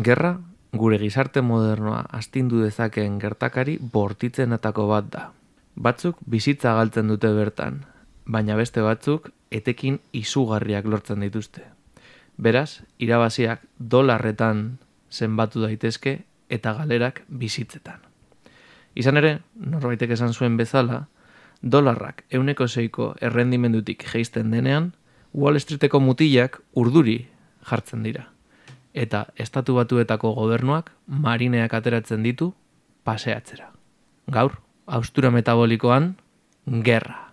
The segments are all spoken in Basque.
Gerra, gure gizarte modernoa astindu dezakeen gertakari bortitzenetako bat da. Batzuk bizitza galtzen dute bertan, baina beste batzuk etekin izugarriak lortzen dituzte. Beraz, irabaziak dolarretan zenbatu daitezke eta galerak bizitzetan. Izan ere, norbaitek esan zuen bezala, dolarrak euneko zeiko errendimendutik geisten denean, Wall Streeteko mutilak urduri jartzen dira. Eta estatu batuetako gobernuak marineak ateratzen ditu paseatzera. Gaur, austura metabolikoan, gerra.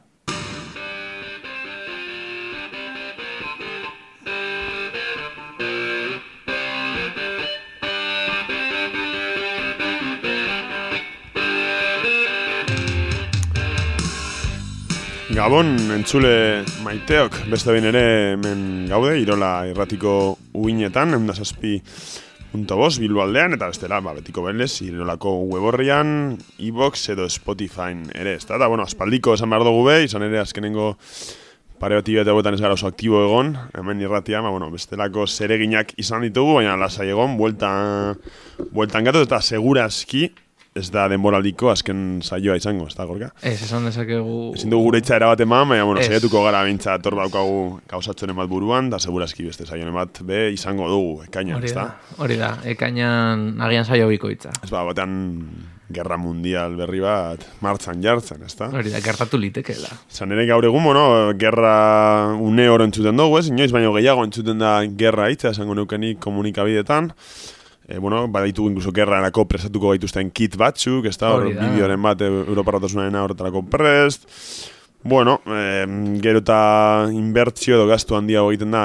Gabon, entzule maiteok, beste bain ere hemen gaude, Irola irratiko uinetan, emda punto bos, aldean, eta bestela, ba, betiko belez, Irolako weborrian, e-box edo Spotify ere, ez da, bueno, aspaldiko esan behar dugu be, izan ere azkenengo pare bat ibete ez gara oso aktibo egon, hemen irratia, ba, bueno, bestelako zereginak izan ditugu, baina lasai egon, bueltan, bueltan gatu, eta segurazki, ez da denboraldiko azken saioa izango, ez da, gorka? Ez, esan dezakegu... Ezin dugu gure itza erabate eman, baina, bueno, saietuko gara bintza torba daukagu gauzatzen bat buruan, da segurazki beste saioen bat be izango dugu, ekainan, ez da? Hori da, ekainan agian saio biko itza. Ez ba, batean gerra mundial berri bat martzan jartzen, ez da? Hori da, gertatu litekeela. Zan ere gaur egun, bueno, gerra une oro entzuten dugu, ez? Inoiz baino gehiago entzuten da gerra itza, esango neukenik komunikabidetan e, bueno, badaitu incluso gerranako prestatuko gaituzten kit batzuk, ez da, hor bideoren bat e, Europa Ratosunaren horretarako prest. Bueno, e, gero eta inbertzio edo gastu handia egiten da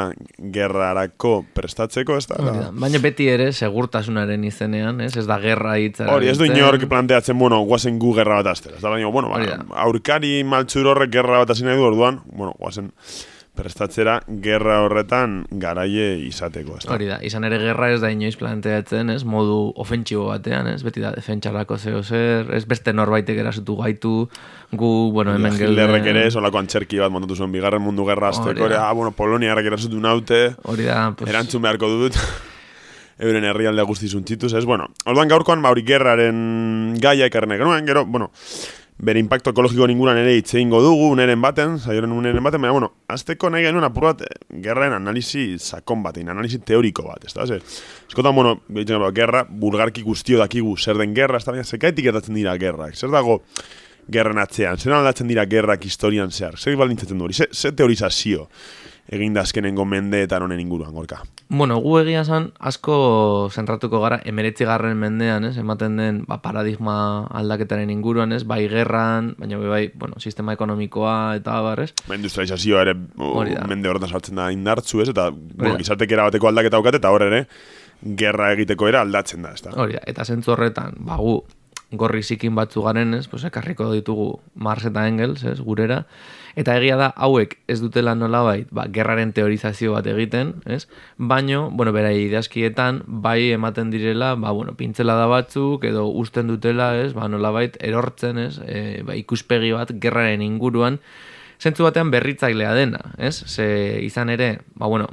gerrarako prestatzeko, ez da? Baina beti ere, segurtasunaren izenean, ez, ez da gerra hitza. Hori, ez du inork planteatzen, bueno, guazen gu gerra bat aztera. Ez da, baina, bueno, ba, aurkari maltzur horrek gerra bat azina du orduan, bueno, guazen prestatzera gerra horretan garaie izateko, ez Hori da, izan ere gerra ez da inoiz planteatzen, ez, modu ofentsibo batean, ez, beti da, defentsarako zeo zer, ez? Beste norbaitek erasutu gaitu, gu, bueno, hemen gelde... Hilderrek ere, solako antxerki bat montatu zuen, bigarren mundu gerra azteko, ah, bueno, Polonia erasutu naute, hori da, pues... erantzun beharko dut, euren herrialde guzti zuntzituz, ez, bueno, orduan gaurkoan, bauri gerraren gaia ekarrenek, gero, bueno, bere impacto ekologiko ningunan ere hitz egingo dugu, uneren baten, saioren uneren baten, baina, bueno, azteko nahi genuen apur bat, eh, gerraen analizi sakon batein, analizi teoriko bat, ez da, ze, eskotan, bueno, gerra, bulgarki guztio dakigu zer den gerra, ez da, baina, zekaitik etatzen dira gerrak, zer dago gerren atzean, zer aldatzen dira gerrak historian zehar, zer baldintzatzen du hori, zer teorizazio, egin da azkenengo mendeetan honen inguruan, gorka. Bueno, gu egia zan, asko zentratuko gara, emeretzi garren mendean, ez, ematen den ba, paradigma aldaketaren inguruan, ez, bai gerran, baina bai, bueno, sistema ekonomikoa eta barrez. Ba, industrializazioa ere mende horretan sartzen da indartzu, ez, eta bueno, gizatek erabateko aldaketa aukate, eta horre ere, gerra egiteko era aldatzen da, ez da. Hori da, eta zentzu horretan, ba, gu, gorri zikin batzu garen, ez, pues, ekarriko ditugu Mars eta Engels, ez, gurera, Eta egia da, hauek ez dutela nolabait, ba, gerraren teorizazio bat egiten, ez? Baino, bueno, bera idazkietan, bai ematen direla, ba, bueno, pintzela da batzuk, edo usten dutela, ez? Ba, nolabait, erortzen, ez? E, ba, ikuspegi bat, gerraren inguruan, zentzu batean berritzailea dena, ez? Ze izan ere, ba, bueno,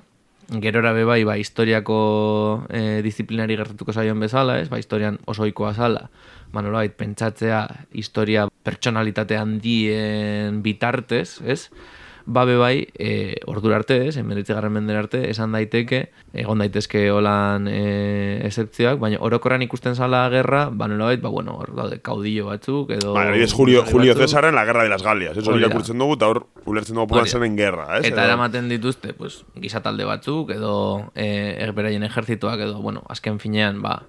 gerora be bai, ba, historiako e, disiplinari gertatuko zaion bezala, ez? Ba, historian osoikoa zala, manolait, pentsatzea historia pertsonalitate handien bitartez, ez? Babe bai, e, ordura arte, ez, emeritze garren mender arte, esan daiteke, egon daitezke holan e, eseptzioak, baina orokorran ikusten zala gerra, ba nolabait, ba bueno, hor daude kaudillo batzuk, edo... Ba, es Julio, Julio Cesaren la guerra de las Galias, eso irakurtzen dugu, eta hor ulertzen dugu puran zen guerra, ez? Eta eramaten dituzte, pues, gizatalde batzuk, edo e, erberaien ejertzituak, edo, bueno, azken finean, ba,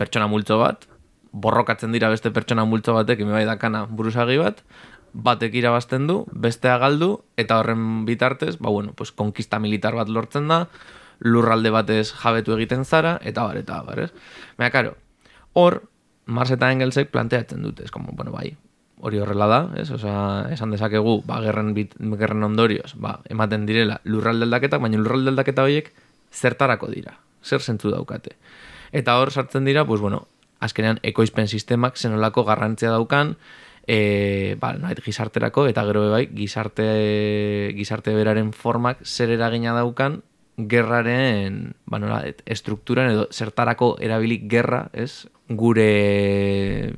pertsona multzo bat, borrokatzen dira beste pertsona multzo batek, bai dakana buruzagi bat, batek irabazten du, bestea galdu, eta horren bitartez, ba bueno, pues, konkista militar bat lortzen da, lurralde batez jabetu egiten zara, eta bar, eta bar, ez? Baina, karo, hor, Mars eta Engelsek planteatzen dute, ez, como, bueno, bai, hori horrela da, ez? Osa, esan dezakegu, ba, gerren, bit, gerren ondorioz, ba, ematen direla lurralde aldaketak, baina lurralde aldaketa horiek zertarako dira, zer zentzu daukate. Eta hor sartzen dira, pues bueno, azkenean ekoizpen sistemak zenolako garrantzia daukan, e, ba, nahi, gizarterako, eta gero bai, gizarte, gizarte beraren formak zer eragina daukan, gerraren, ba nola, estrukturan edo zertarako erabilik gerra, ez? Gure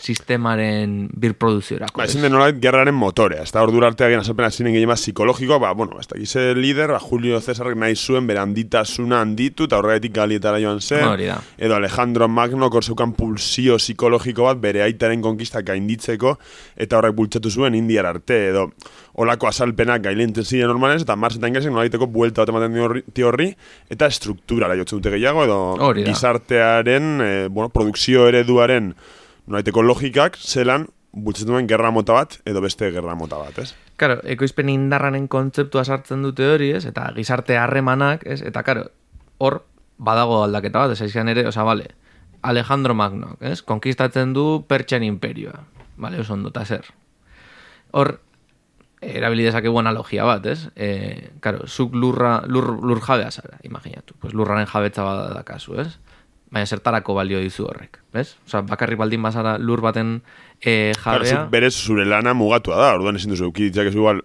sistemaren birproduziorako. Ba, ezin den nolait, gerraren motorea. Ez da ordura arte agian azalpena zinen gehiago psikologikoa, ba, bueno, ez da gize lider, ba, Julio Cesarrek nahi zuen bere handitasuna handitu, eta horregatik galietara joan zen. Hori da. Edo Alejandro Magno korseukan pulsio psikologiko bat bere aitaren konkistak gainditzeko, eta horrek bultzatu zuen indiar arte, edo olako azalpenak gailenten ziren normalez, eta Mars eta Engelsek nolaiteko buelta bat ematen dio horri- eta strukturara jotzen dute gehiago, edo gizartearen, eh, bueno, produkzio ereduaren nolaiteko logikak, zelan, bultzatzen duen gerra mota bat, edo beste gerra mota bat, ez? Karo, ekoizpen indarranen kontzeptua sartzen dute hori, ez? Eta gizarte harremanak, ez? Eta karo, hor badago aldaketa bat, ez ere, oza, bale, Alejandro Magno, ez? Konkistatzen du Pertsian imperioa. Bale, oso ondo, eta zer. Hor, erabili dezakegu analogia bat, ez? E, karo, zuk lurra, lur, lur jabea zara, imaginatu. Pues lurraren jabetza kasu, ez? Baina zertarako balio dizu horrek, bez? Osa, bakarrik baldin bazara lur baten e, Claro, jabea... zuk berez zure lana mugatua da, orduan ezin duzu euki ditzak igual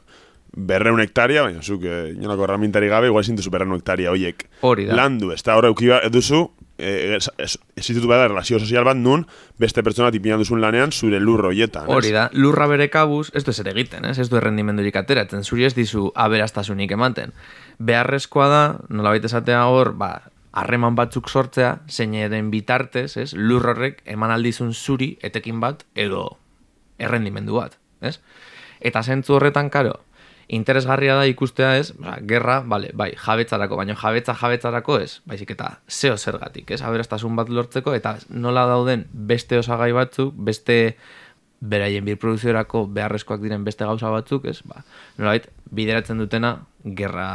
berreun hektaria, baina zuk eh, inolako erramintari gabe, igual ezin duzu berreun hektaria hoiek. Hori da. Landu, ez da hor euki ba- duzu, eh, ez- ez- existitu behar relazio sozial bat nun, beste pertsona tipinan duzun lanean zure lurro hoietan. ez? Hori da, lurra bere kabuz, ez du ezer egiten, ez, ez du errendimendurik ateratzen, zuri ez dizu aberastasunik ematen. Beharrezkoa da, nolabait esatea hor, ba, harreman batzuk sortzea, zeinaren bitartez, ez, lur horrek eman aldizun zuri etekin bat edo errendimendu bat, ez? Eta zentzu horretan, karo, interesgarria da ikustea ez, ba, gerra, bale, bai, jabetzarako, baina jabetza jabetzarako ez, baizik eta zeo zergatik, ez, aberastasun bat lortzeko, eta nola dauden beste osagai batzuk, beste beraien birproduziorako beharrezkoak diren beste gauza batzuk, ez, ba, nolabait, bideratzen dutena gerra...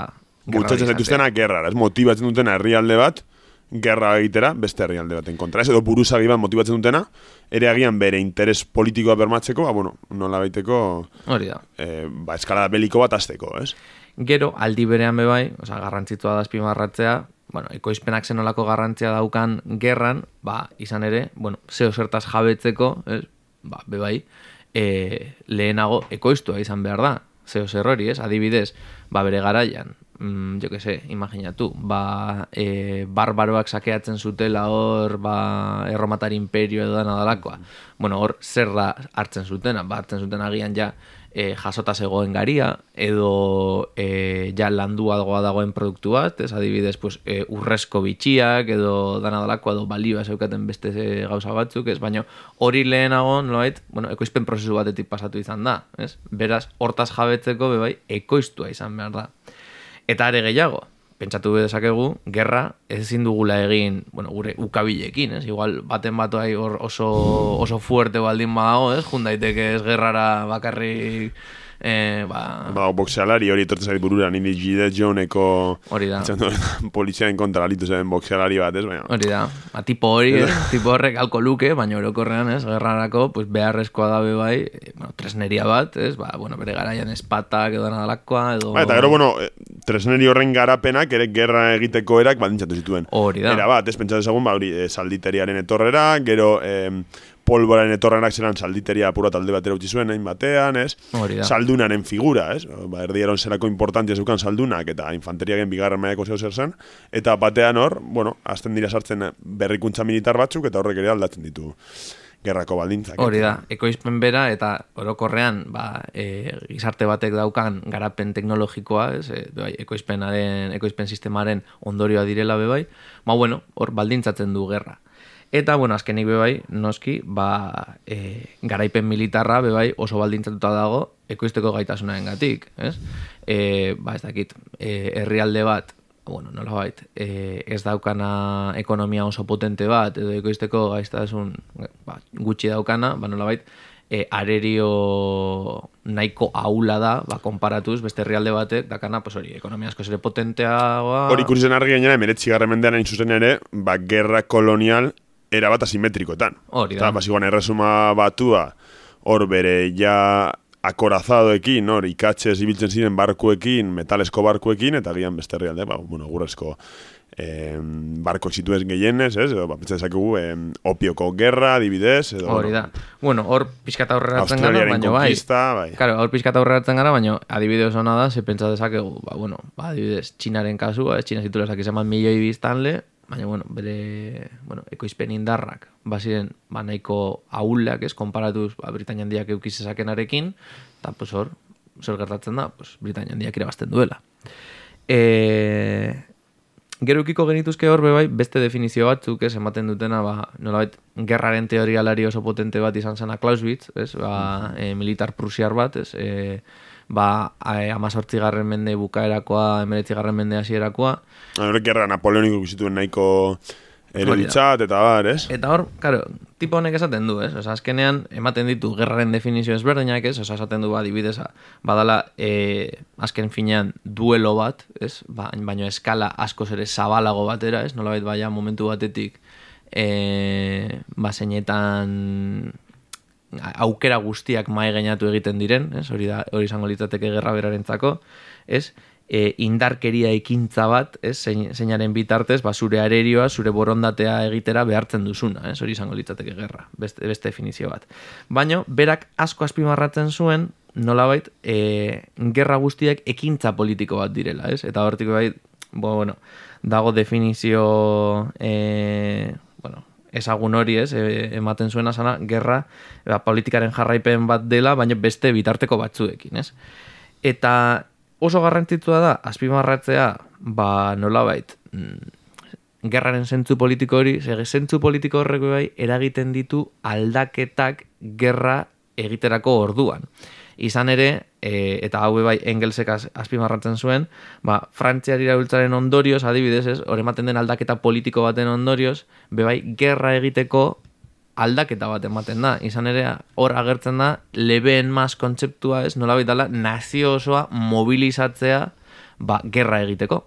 gerra Bultzatzen izatea. zaituztena gerrara, ez motibatzen dutena herrialde bat, gerra egitera beste herrialde baten kontra. Ez edo buruzagi bat motibatzen dutena, ere agian bere interes politikoa bermatzeko, ba, bueno, nola baiteko, Hori da. eh, ba, eskalada beliko bat azteko, ez? Gero, aldi berean bebai, oza, garrantzitsua da azpimarratzea, bueno, ekoizpenak zenolako garrantzia daukan gerran, ba, izan ere, bueno, zeo zertaz jabetzeko, ez, ba, bebai, e, lehenago ekoiztua izan behar da, zeo zer hori, ez, adibidez, ba, bere garaian, mm, jo que se, imaginatu, ba, e, barbaroak sakeatzen zutela hor, ba, erromatar imperio edo dana dalakoa. Bueno, hor, zer da hartzen zutena, ba, hartzen zuten agian ja, e, jasota zegoen garia, edo e, ja landuagoa dagoen produktu bat, ez adibidez, pues, e, urrezko bitxiak, edo dana dalakoa, edo balioa zeukaten beste e, gauza batzuk, ez, baina hori lehenago, nolait, bueno, ekoizpen prozesu batetik pasatu izan da, ez? Beraz, hortaz jabetzeko, bebai, ekoiztua izan behar da. Eta are gehiago, pentsatu dezakegu, gerra ezin dugula egin, bueno, gure ukabilekin, ez? Igual baten bat hor oso, oso fuerte baldin badago, ez? Jun daiteke ez gerrara bakarrik, eh, ba, Ba, boxealari hori etortzen zait burura, nindi Gide Joneko hori da. poliziaen kontra alitu zen boxealari bat, ez? Baina, Hori da, ba, tipo hori, eh? tipo horrek alko luke, baina orokorrean, ez, gerrarako, pues, beharrezkoa dabe bai, eh, bueno, tresneria bat, ez, ba, bueno, bere garaian espatak edo nadalakoa, edo... Ba, eta gero, bueno, eh, tresneri horren garapenak ere gerra egiteko erak baldintzatu zituen. Hori da. Era bat, ez pentsatu ezagun, ba, hori, eh, salditeriaren etorrera, gero eh, polboraren etorrenak zelan salditeria apura talde batera utzi zuen, hain batean, ez? Saldunaren figura, ez? Ba, erdieron zerako importantia zeukan saldunak, eta infanteriagen bigarren mailako zeu zer zen, eta batean hor, bueno, azten dira sartzen berrikuntza militar batzuk, eta horrek ere aldatzen ditu gerrako baldintzak. eh? Hori da, ekoizpen bera eta orokorrean ba, e, gizarte batek daukan garapen teknologikoa, ez, e, bai, ekoizpenaren, ekoizpen sistemaren ondorioa direla bebai, ba bueno, hor baldintzatzen du gerra. Eta, bueno, azkenik bebai, noski, ba, e, garaipen militarra bebai oso baldintzatuta dago ekoizteko gaitasunaren gatik, ez? E, ba, ez dakit, e, bat, bueno, nola bait, e, ez daukana ekonomia oso potente bat, edo ekoizteko gaiztasun ba, gutxi daukana, ba, nola bait, e, arerio nahiko ahula da, ba, konparatuz, beste herrialde batek, dakana, pues hori, ekonomia asko ere potenteagoa... Hori ikusi zen argi gainera, emeretzi garren mendean hain zuzen ere, ba, gerra kolonial erabat asimetrikoetan. Hori da. Eta, basikoan, erresuma batua, hor bere ja akorazadoekin, hor, ikatxez ibiltzen ziren barkuekin, metalesko barkuekin, eta gian beste herrialde, ba, bueno, gurrezko eh, barko zituen gehienez, ez? Edo, ba, dezakegu, eh, opioko gerra, adibidez, edo... Hori da. Bueno, hor pixkata aurreratzen gara, Australiaren baina bai. bai. Claro, hor pixkata aurreratzen gara, baina adibidez hona da, ze pentsa dezakegu, ba, bueno, ba, adibidez, txinaren kasua, ez txina zitu lezak izan milioi biztanle, baina, bueno, bere, bueno, ekoizpen indarrak, baziren, ba, nahiko ahuleak, ez, konparatuz, ba, Britania handiak eukizezakenarekin, eta, pues, hor, zer gertatzen da, pues, Britania handiak irabazten duela. E, gero ukiko genituzke hor bai beste definizio batzuk, ez, ematen dutena, ba, nolabait, gerraren teorialari oso potente bat izan zena Clausewitz, ez, ba, e, militar prusiar bat, ez, e, ba, amazortzi garren mende bukaerakoa, emeretzi garren mende hasierakoa, Horrek gerra Napoleoniko zituen nahiko eruditzat, eta bar, ez? Eta hor, karo, tipo honek esaten du, ez? Osa, azkenean, ematen ditu gerraren definizio ezberdinak, ez? Osa, esaten du, ba, adibidez, badala, e, azken finean, duelo bat, ez? Ba, baino eskala askoz ere zabalago batera, ez? Nolabait, baina momentu batetik, e, ba, zeinetan aukera guztiak mai gainatu egiten diren, ez? Hori da, hori izango litzateke gerra berarentzako, ez? e, indarkeria ekintza bat, ez, zein, zeinaren bitartez, ba, zure arerioa, zure borondatea egitera behartzen duzuna, ez, hori izango litzateke gerra, beste, beste definizio bat. Baina, berak asko azpimarratzen zuen, nolabait, e, gerra guztiak ekintza politiko bat direla, ez, eta hortik bai, bo, bueno, dago definizio, e, ezagun hori ez, e, ematen zuena sana, gerra, ba, politikaren jarraipen bat dela, baina beste bitarteko batzuekin, ez. Eta oso garrantzitsua da azpimarratzea ba nolabait mm, gerraren zentzu politiko hori, sege zentzu politiko horreko bai eragiten ditu aldaketak gerra egiterako orduan. Izan ere, e, eta hau bai Engelsek az, azpimarratzen zuen, ba, Frantziari irabiltzaren ondorioz, adibidez, ez, hor ematen den aldaketa politiko baten ondorioz, bebai, gerra egiteko aldaketa bat ematen da. Izan ere, hor agertzen da, lebeen maz kontzeptua ez, nola baitala, nazio osoa mobilizatzea ba, gerra egiteko.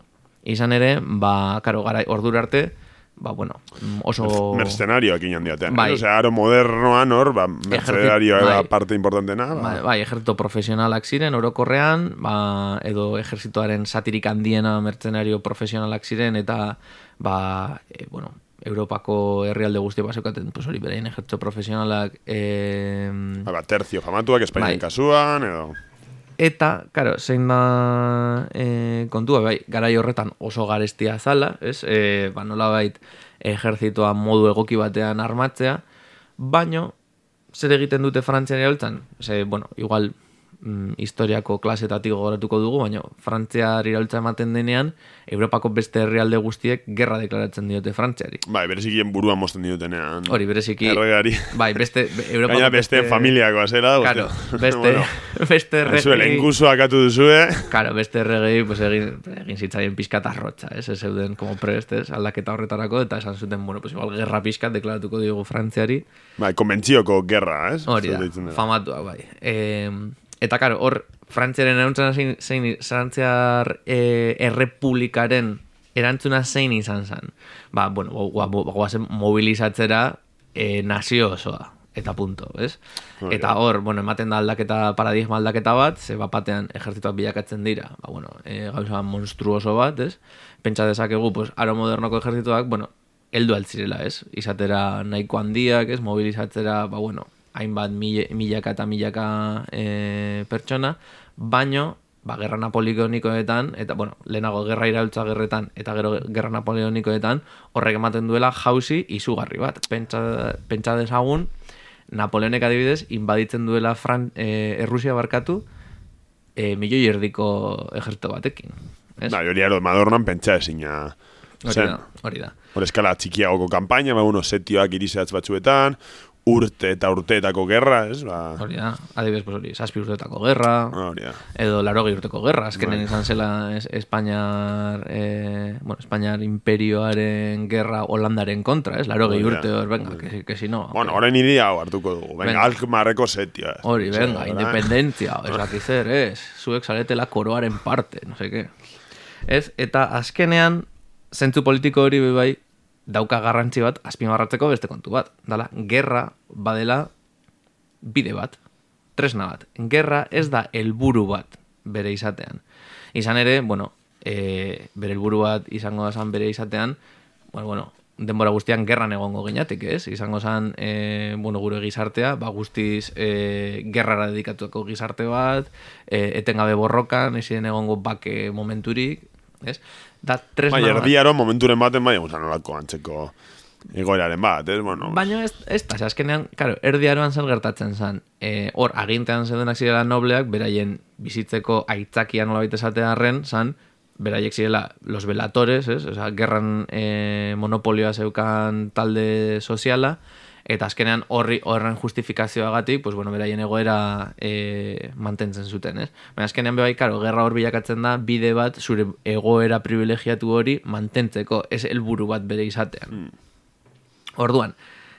Izan ere, ba, karo, gara, ordura arte, ba, bueno, oso... Mercenarioak inan diatean. Bai. Osea, aro modernoan hor, ba, mercenarioa bai. parte importantena. Ba. Bai, bai, ejertzito profesionalak ziren, orokorrean, ba, edo ejertzitoaren satirik handiena mercenario profesionalak ziren, eta, ba, e, bueno, Europako herrialde guzti baseukaten, pues hori berein ejertzo profesionalak... Eh, ba, terzio famatuak, Espainian bai. kasuan, edo... Eta, karo, zein da e, kontua, bai, garai horretan oso garestia zala, ez? E, ba, nola bait, ejertzitoa modu egoki batean armatzea, baino, zer egiten dute frantzian erabiltzen? Ze, bueno, igual mm, historiako klasetatik gogoratuko dugu, baina Frantziar iraultza ematen denean, Europako beste herrialde guztiek gerra deklaratzen diote Frantziari. Bai, berezikien buruan mosten diotenean. Hori, bereziki... Erregari. Bai, beste... Europako Gaina beste, beste familiakoa zera. Claro, beste, bueno, beste erregei... Zuele, enkuso akatu duzue. Claro, beste erregei, pues egin, egin zitzaien pizkat arrotxa, ez? Ez zeuden como prestes, aldaketa horretarako, eta esan zuten, bueno, pues igual, gerra pizkat deklaratuko diogu Frantziari. Bai, konbentzioko gerra, ez? Hori da, famatua, bai. Eh, Eta karo, hor, Frantziaren erantzuna zein, zein Frantziar e, errepublikaren erantzuna zein izan zen. Ba, bueno, guazen mobilizatzera e, nazio osoa. Eta punto, ez? eta hor, bueno, ematen da aldaketa paradigma aldaketa bat, ze batean ejertzituak bilakatzen dira, ba, bueno, e, gauza monstruoso bat, ez? Pentsa dezakegu, pues, aro modernoko ejertzituak, bueno, heldu altzirela, ez? Izatera nahiko handiak, ez? Mobilizatzera, ba, bueno, hainbat milaka eta milaka e, pertsona, baino, ba, gerra napoleonikoetan, eta, bueno, lehenago gerra iraultza gerretan, eta gero gerra napoleonikoetan, horrek ematen duela jauzi izugarri bat. Pentsa, pentsa desagun, Napoleonek adibidez, inbaditzen duela Fran, e, Errusia barkatu, e, milioi erdiko ejerto batekin. Ez? Ba, hori aro, madornan pentsa ezina. Hori da, hori da. Hor eskala txikiagoko kampaina, ba, uno setioak irizeatz batzuetan, urte eta urteetako gerra, ez? Ba... Hori da, adibes, pues, hori, saspi urteetako gerra, hori edo laro urteko gerra, azkenen bai. izan zela es, Espainiar, eh, bueno, Espainiar imperioaren gerra Holandaren kontra, ez? Laro urte hor, venga, que, que si no. Bueno, horren okay. idia hartuko dugu, venga, venga. alkmarreko setio, ez? Hori, venga, independentzia, ez akizer, ez? Zuek saletela koroaren parte, no sé qué. Ez, eta azkenean, zentzu politiko hori bai, dauka garrantzi bat azpimarratzeko beste kontu bat. Dala, gerra badela bide bat, tresna bat. Gerra ez da helburu bat bere izatean. Izan ere, bueno, e, bere helburu bat izango da bere izatean, bueno, bueno, denbora guztian gerran egongo ginatik, ez? Izango zan, e, bueno, gure gizartea, ba, guztiz e, gerrara dedikatuko gizarte bat, e, etengabe borrokan, ezin egongo bake momenturik, ez? Da, tresna Bai, erdiaro momenturen baten bai, guzan olako antzeko egoeraren bat, ez? Bueno, Baina ez, ez da, azkenean, karo, erdiaroan zer gertatzen zen. E, hor, agintean zeudenak zirela nobleak, beraien bizitzeko aitzakia nola baita esatearen, zan, beraiek zirela los velatores, ez? Osa, gerran e, monopolioa zeukan talde soziala, eta azkenean horri horren justifikazioagatik, pues bueno, beraien egoera e, mantentzen zuten, ez? Baina azkenean bai, karo, gerra hor bilakatzen da bide bat zure egoera privilegiatu hori mantentzeko, ez helburu bat bere izatean. Orduan,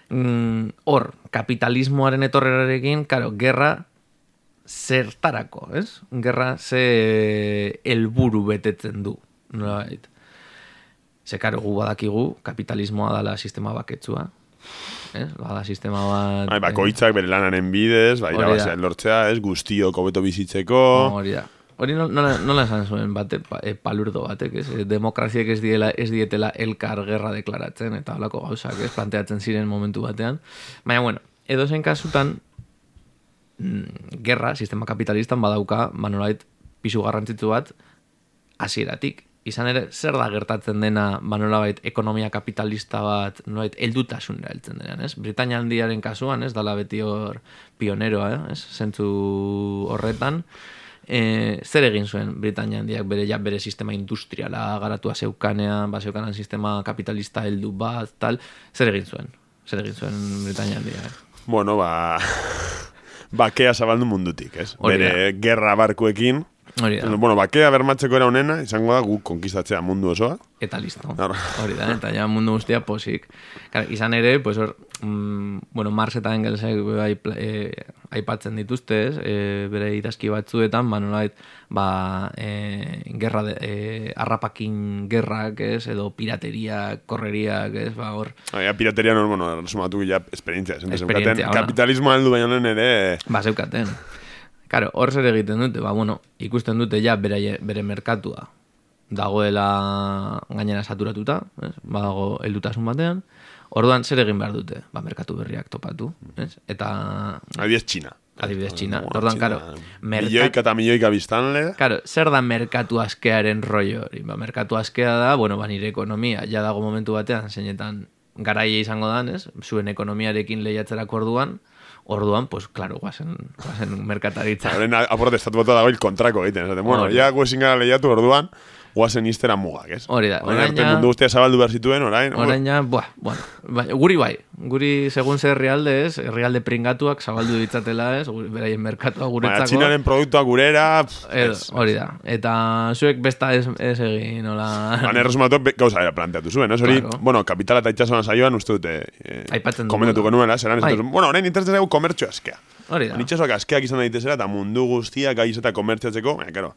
mm, hor, kapitalismoaren etorrerarekin, karo, gerra zertarako, ez? Gerra ze helburu betetzen du, nolabait. Ze karo, gu badakigu, kapitalismoa dala sistema baketsua, ez? Bada sistema bat... bai, bakoitzak bere lanaren bidez, bai, irabazia lortzea, ez? Guztiok hobeto bizitzeko... Hori da. Hori no- nola, nola esan zuen bate, pa, e, palurdo batek, ez? E, Demokraziek ez, diela, ez dietela elkar gerra deklaratzen, eta holako gauzak, ez? Planteatzen ziren momentu batean. Baina, bueno, edo zen kasutan, mm, gerra, sistema kapitalistan badauka, manolait, pisu garrantzitsu bat, hasieratik. Izan ere, zer da gertatzen dena, banolabait, ekonomia kapitalista bat, nolait, eldutasunera heltzen denean, ez? Britania handiaren kasuan, ez, dala beti hor pioneroa, eh? ez? Zentzu horretan, e, zer egin zuen Britania handiak bere, ja, bere sistema industriala garatua zeukanean, ba, zeukanan sistema kapitalista heldu bat, tal, zer egin zuen? Zer egin zuen Britania handiak? Bueno, ba... Bakea zabaldu mundutik, ez? Hori. Bere gerra barkuekin. Hori da. Bueno, bakea bermatzeko era honena, izango da guk konkistatzea mundu osoa. Eta listo. Hori da, eta ja mundu guztia posik. Claro, izan ere, pues hor, mm, bueno, Marx eta Engelsek bai, eh, aipatzen dituzte, ez, eh, bere idazki batzuetan, ba, nolait, ba, eh, gerra, de, eh, arrapakin gerrak, ez, edo pirateria, korreriak, ez, ba, hor, Ja, pirateria no, bueno, resumatu ja esperientzia. Ona. kapitalismoa heldu baino ere... ba, zeukaten. Karo, hor zer egiten dute, ba, bueno, ikusten dute ja bere, bere merkatua dagoela gainera saturatuta, ez? badago heldutasun batean, orduan zer egin behar dute, ba, merkatu berriak topatu, ez? eta Adibidez Txina. adibidez Txina, Bueno, orduan, karo, Milioika eta milioika biztanle. Karo, zer da merkatu askearen rollo hori? Ba, merkatu askea da, bueno, ba, nire ekonomia, ja dago momentu batean, zeinetan garaia izango dan, ez? Zuen ekonomiarekin lehiatzerako orduan, orduan, pues, claro, guazen, guazen merkataritza. Horren aporte estatu bota dago il kontrako egiten. Esaten, bueno, ja guezin gara lehiatu orduan, guazen iztera mugak, ez? Hori da, Orain arte mundu guztia zabaldu behar zituen, orain... Orain ja, buah, bueno, bai, guri bai, guri segun ze herrialde ez, herrialde pringatuak zabaldu ditzatela ez, beraien merkatua Baina guretzako. Txinaren produktua gurera... Edo, hori da, eta zuek besta ez, ez egin, nola... Baina erresumatu be- gauza era planteatu zuen, ez? Hori, Claro. bueno, kapitala eta itxasuan saioan uste dute... Eh, Aipatzen dugu. Komentatuko nuela, zeran ez Bai. dut, bueno, orain interesatzen dugu komertzio askea. Hori da. Itxasoak askeak izan daitezera eta mundu guztia gai eta komertziatzeko, baina, karo,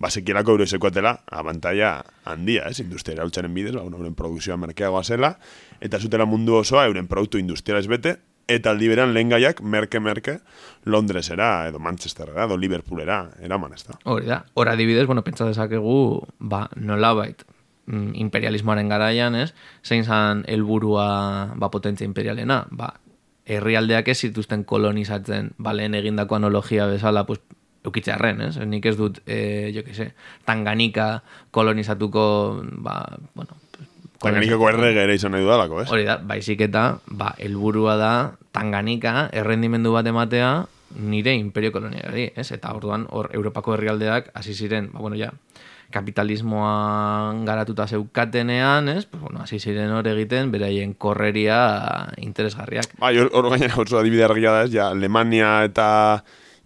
basekielako euroizekoatela abantaia handia, ez? Industria erautzaren bidez, ba, euren produkzioa merkeagoa zela, eta zutela mundu osoa euren produktu industrialez bete, eta aldi beran lehen gaiak, merke-merke, Londresera, edo Manchesterera, edo Liverpoolera, eraman, ez da. Hori da, hor adibidez, bueno, pentsa dezakegu, ba, nolabait, mm, imperialismoaren garaian, ez? Zein zan helburua ba, potentzia imperialena, ba, herrialdeak ez zituzten kolonizatzen, ba, lehen egindako analogia bezala, pues, eukitzearren, ez? Nik ez dut, e, jo que se, tanganika kolonizatuko, ba, bueno, Tanganikako errege ere izan nahi dudalako, ez? Hori da, baizik eta, ba, helburua da, tanganika, errendimendu bat ematea, nire imperio kolonialari, ez? Eta orduan, hor, Europako herrialdeak, hasi ziren, ba, bueno, ja, kapitalismoa garatuta zeukatenean, ez? Pues, bueno, hasi ziren hor egiten, beraien korreria interesgarriak. Bai, hor, hor gainera oso adibide argia da ez, ja, Alemania eta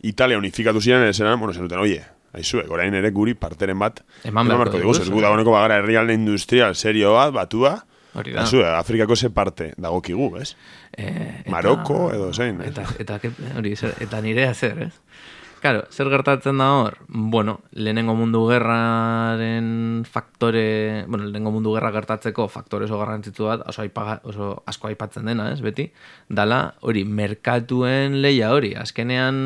Italia unifikatu ziren, esan, bueno, zen duten, oie, aizuek, orain ere guri parteren bat, Eman beharko ez diguzu, gu dagoeneko bagara herrialde industrial serio bat, batua, Hori da. Aizu, Afrikako ze parte dagokigu, ez? E, Maroko edo zein? Eta, eta, hori, zer, eta nirea zer, ez? Claro, zer gertatzen da hor? Bueno, lehenengo mundu gerraren faktore, bueno, lehenengo mundu gerra gertatzeko faktore oso garrantzitsu bat, oso, aipaga, oso asko aipatzen dena, ez, beti, dala, hori, merkatuen leia hori, azkenean,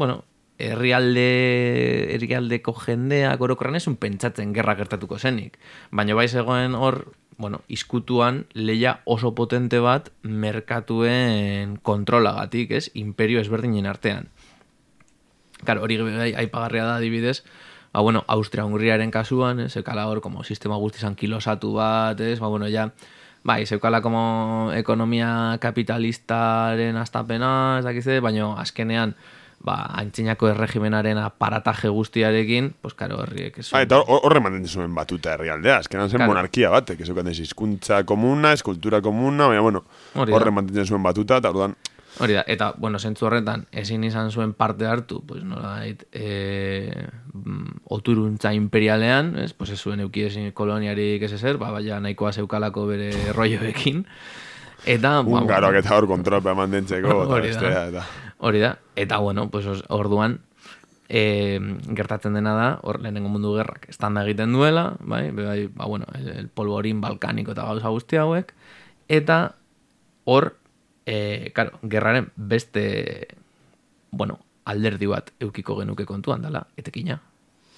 bueno, herrialde herrialdeko jendeak orokorren esun pentsatzen gerra gertatuko zenik. Baina bai zegoen hor, bueno, izkutuan leia oso potente bat merkatuen kontrolagatik, ez? Imperio ezberdinen artean. Karo, hori bai, aipagarria da adibidez, ba, bueno, Austria-Hungriaren kasuan, ez, ekala hor, como sistema guztizan kilosatu bat, ez, ba, bueno, ja, bai, zeukala como ekonomia kapitalistaren astapena, ez dakize, baina azkenean, ba, antzinako erregimenaren aparataje guztiarekin, pues, karo, horriek. Ez Ah, eta hor- horre manten zuen batuta herrialdea, azkenan zen Claro. monarkia bat, que zeukan hizkuntza komuna, eskultura komuna, baina, bueno, horre mantentzen zuen batuta, eta orduan, Hori da, eta, bueno, zentzu horretan, ezin izan zuen parte hartu, pues, nola dait, e, mm, oturuntza imperialean, ez, pues, ez zuen euki ezin koloniarik ez ezer, ba, baina nahikoa zeukalako bere rolloekin. Eta, ba, ungaroak eta hor kontrolpea mantentzeko, eta Hori da. bestea, eta... Hori da, eta bueno, pues orduan e, gertatzen dena da, hor lehenengo mundu gerrak estanda egiten duela, bai, bai, ba, bueno, el, el polvorin balkaniko eta gauza guzti hauek, eta hor, e, karo, gerraren beste, bueno, alderdi bat eukiko genuke kontuan dela, etekina.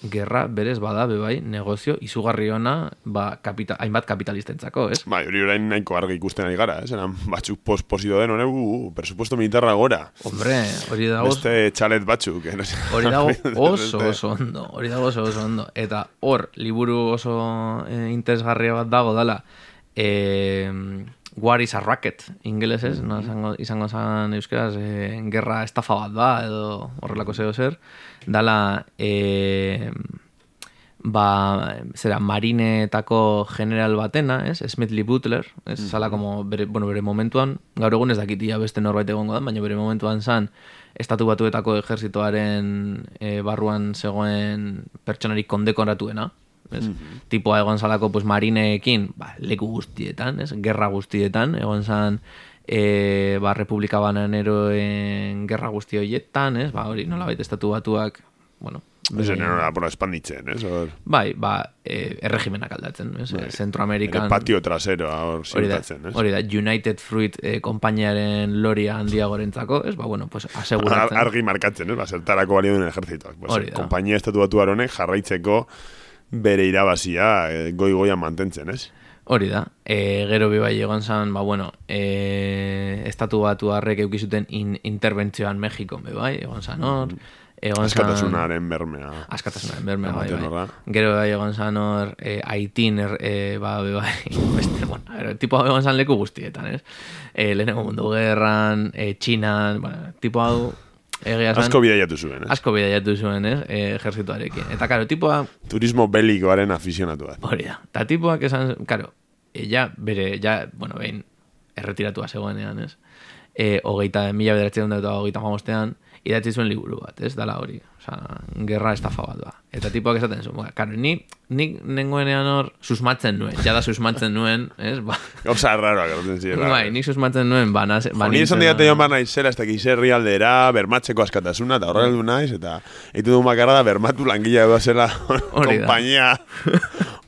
Gerra berez bada, bebai, negozio izugarri ona, ba, kapita, hainbat kapitalistentzako, ez? Bai, hori orain nahiko argi ikusten ari gara, ez? Eran batzuk posposido den, hone, uh, presupuesto militarra gora. Hombre, hori dago Beste txalet batzuk, eh? Hori dago oso oso ondo, hori dago oso oso ondo. Eta hor, liburu oso e, interesgarria bat dago dala, e, War is a Racket, ingelesez, no, izango, izango zan euskeraz, e, gerra estafa bat da, edo horrelako zeo zer, dala, e, ba, zera, marineetako general batena, ez? Smith Lee Butler, ez? Zala, como, bere, bueno, bere momentuan, gaur egun ez dakitia beste norbait egongo da, baina bere momentuan zan, estatu batuetako ejertzitoaren e, barruan zegoen pertsonarik kondekoratuena, ez? Tipoa egon zalako, pues, marineekin, ba, leku guztietan, ez? Gerra guztietan, egon zan, e, ba, Republika Bananeroen gerra guzti horietan, ez? Ba, hori, nolabait estatu batuak, bueno, nora, bueno, espanditzen, ez? Hor, Bai, ba, e, erregimenak aldatzen, ez? Bai. Centroamerikan... Ere patio trasero, hor ziurtatzen, ez? hori da, United Fruit e, konpainiaren loria handiagorentzako, ez? Ba, bueno, pues, Ar, aseguratzen. argi markatzen, ez? Ba, zertarako balio duen ejertzitoak. Pues, kompainia estatu batu honek jarraitzeko bere irabazia eh, goi-goian mantentzen, ez? Hori da, e, gero bai egon zan, ba, bueno, e, estatu batu harrek eukizuten in, interbentzioan Mexikon, be bai, egon zan hor, egon zan... Askatasunaren bermea. askatasunaren bermea, bai, bai. Gero bai egon zan hor, e, Haitin, er, e, ba, be, bai, beste, bueno, ero, tipo egon zan leku guztietan, ez? E, lehenengo mundu gerran, e, Txinan, bueno, tipo hau, egia Asko bidaiatu zuen, ez? asko bidaiatu zuen, ez? E, ejerzituarekin. Eta, karo, tipoa, Turismo belikoaren afizionatu bat. hori da. Eta tipoak esan, karo, e, ja, bere, ja, bueno, behin, erretiratua zegoenean, ez? E, hogeita, mila bederatzen dut hogeita mamostean, idatzi zuen liburu bat, ez? Dala hori. Osa, gerra estafa bat ba. Eta tipoak esaten zuen, ba, karo, ni, ni nengoenean hor, susmatzen nuen, jada susmatzen nuen, ez? Ba, Gauza raroa gertatzen ziren. bai, nik susmatzen nuen, ba, naz, ba, Ni esan nintzen- diate joan bar naizela, ez dakiz herrialdera, bermatzeko askatasuna, eta horrela du naiz, eta egiten du bakarra da bermatu langilea doa zela kompainia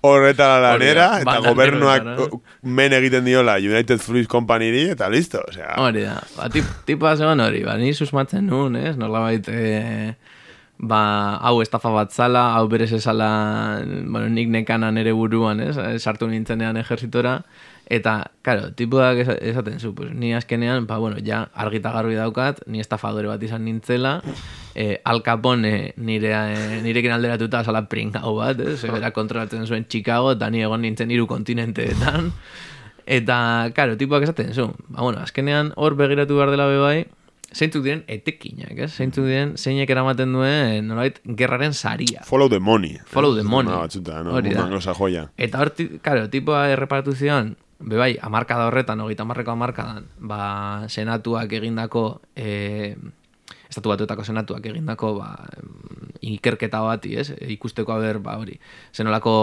horretara lanera, Hori da, eta bananero gobernuak horretara. men egiten diola United Fruit Company eta listo, osea. Hori da, ba, tip, tipa zegoen hori, ba, ni susmatzen nuen, ez, nolabait, e, ba, hau estafa bat zala, hau berez esala, bueno, nik nekanan ere buruan, ez, sartu nintzenean ejerzitora, eta, karo, tipuak esa- esaten zu, pues, ni azkenean, ba, bueno, ja, argita garbi daukat, ni estafadore bat izan nintzela, e, Al Capone nire, e, nirekin alderatuta zala pringau bat, ez, bera kontrolatzen zuen Chicago, eta ni egon nintzen hiru kontinenteetan, Eta, karo, tipuak esaten zu. Ba, bueno, azkenean hor begiratu behar dela bebai, zeintzuk diren etekinak, ez? Zeintzuk diren zeinek eramaten duen, nolait, gerraren saria. Follow the money. Follow the money. No, batzuta, no, Hori da. joia. Eta hor, ti- karo, tipoa erreparatu zion, bebai, amarkada horretan, hogeita marreko amarkadan, ba, senatuak egindako, e, estatu batuetako senatuak egindako, ba, ikerketa bati, ez? E, ikusteko haber, ba, hori, zenolako,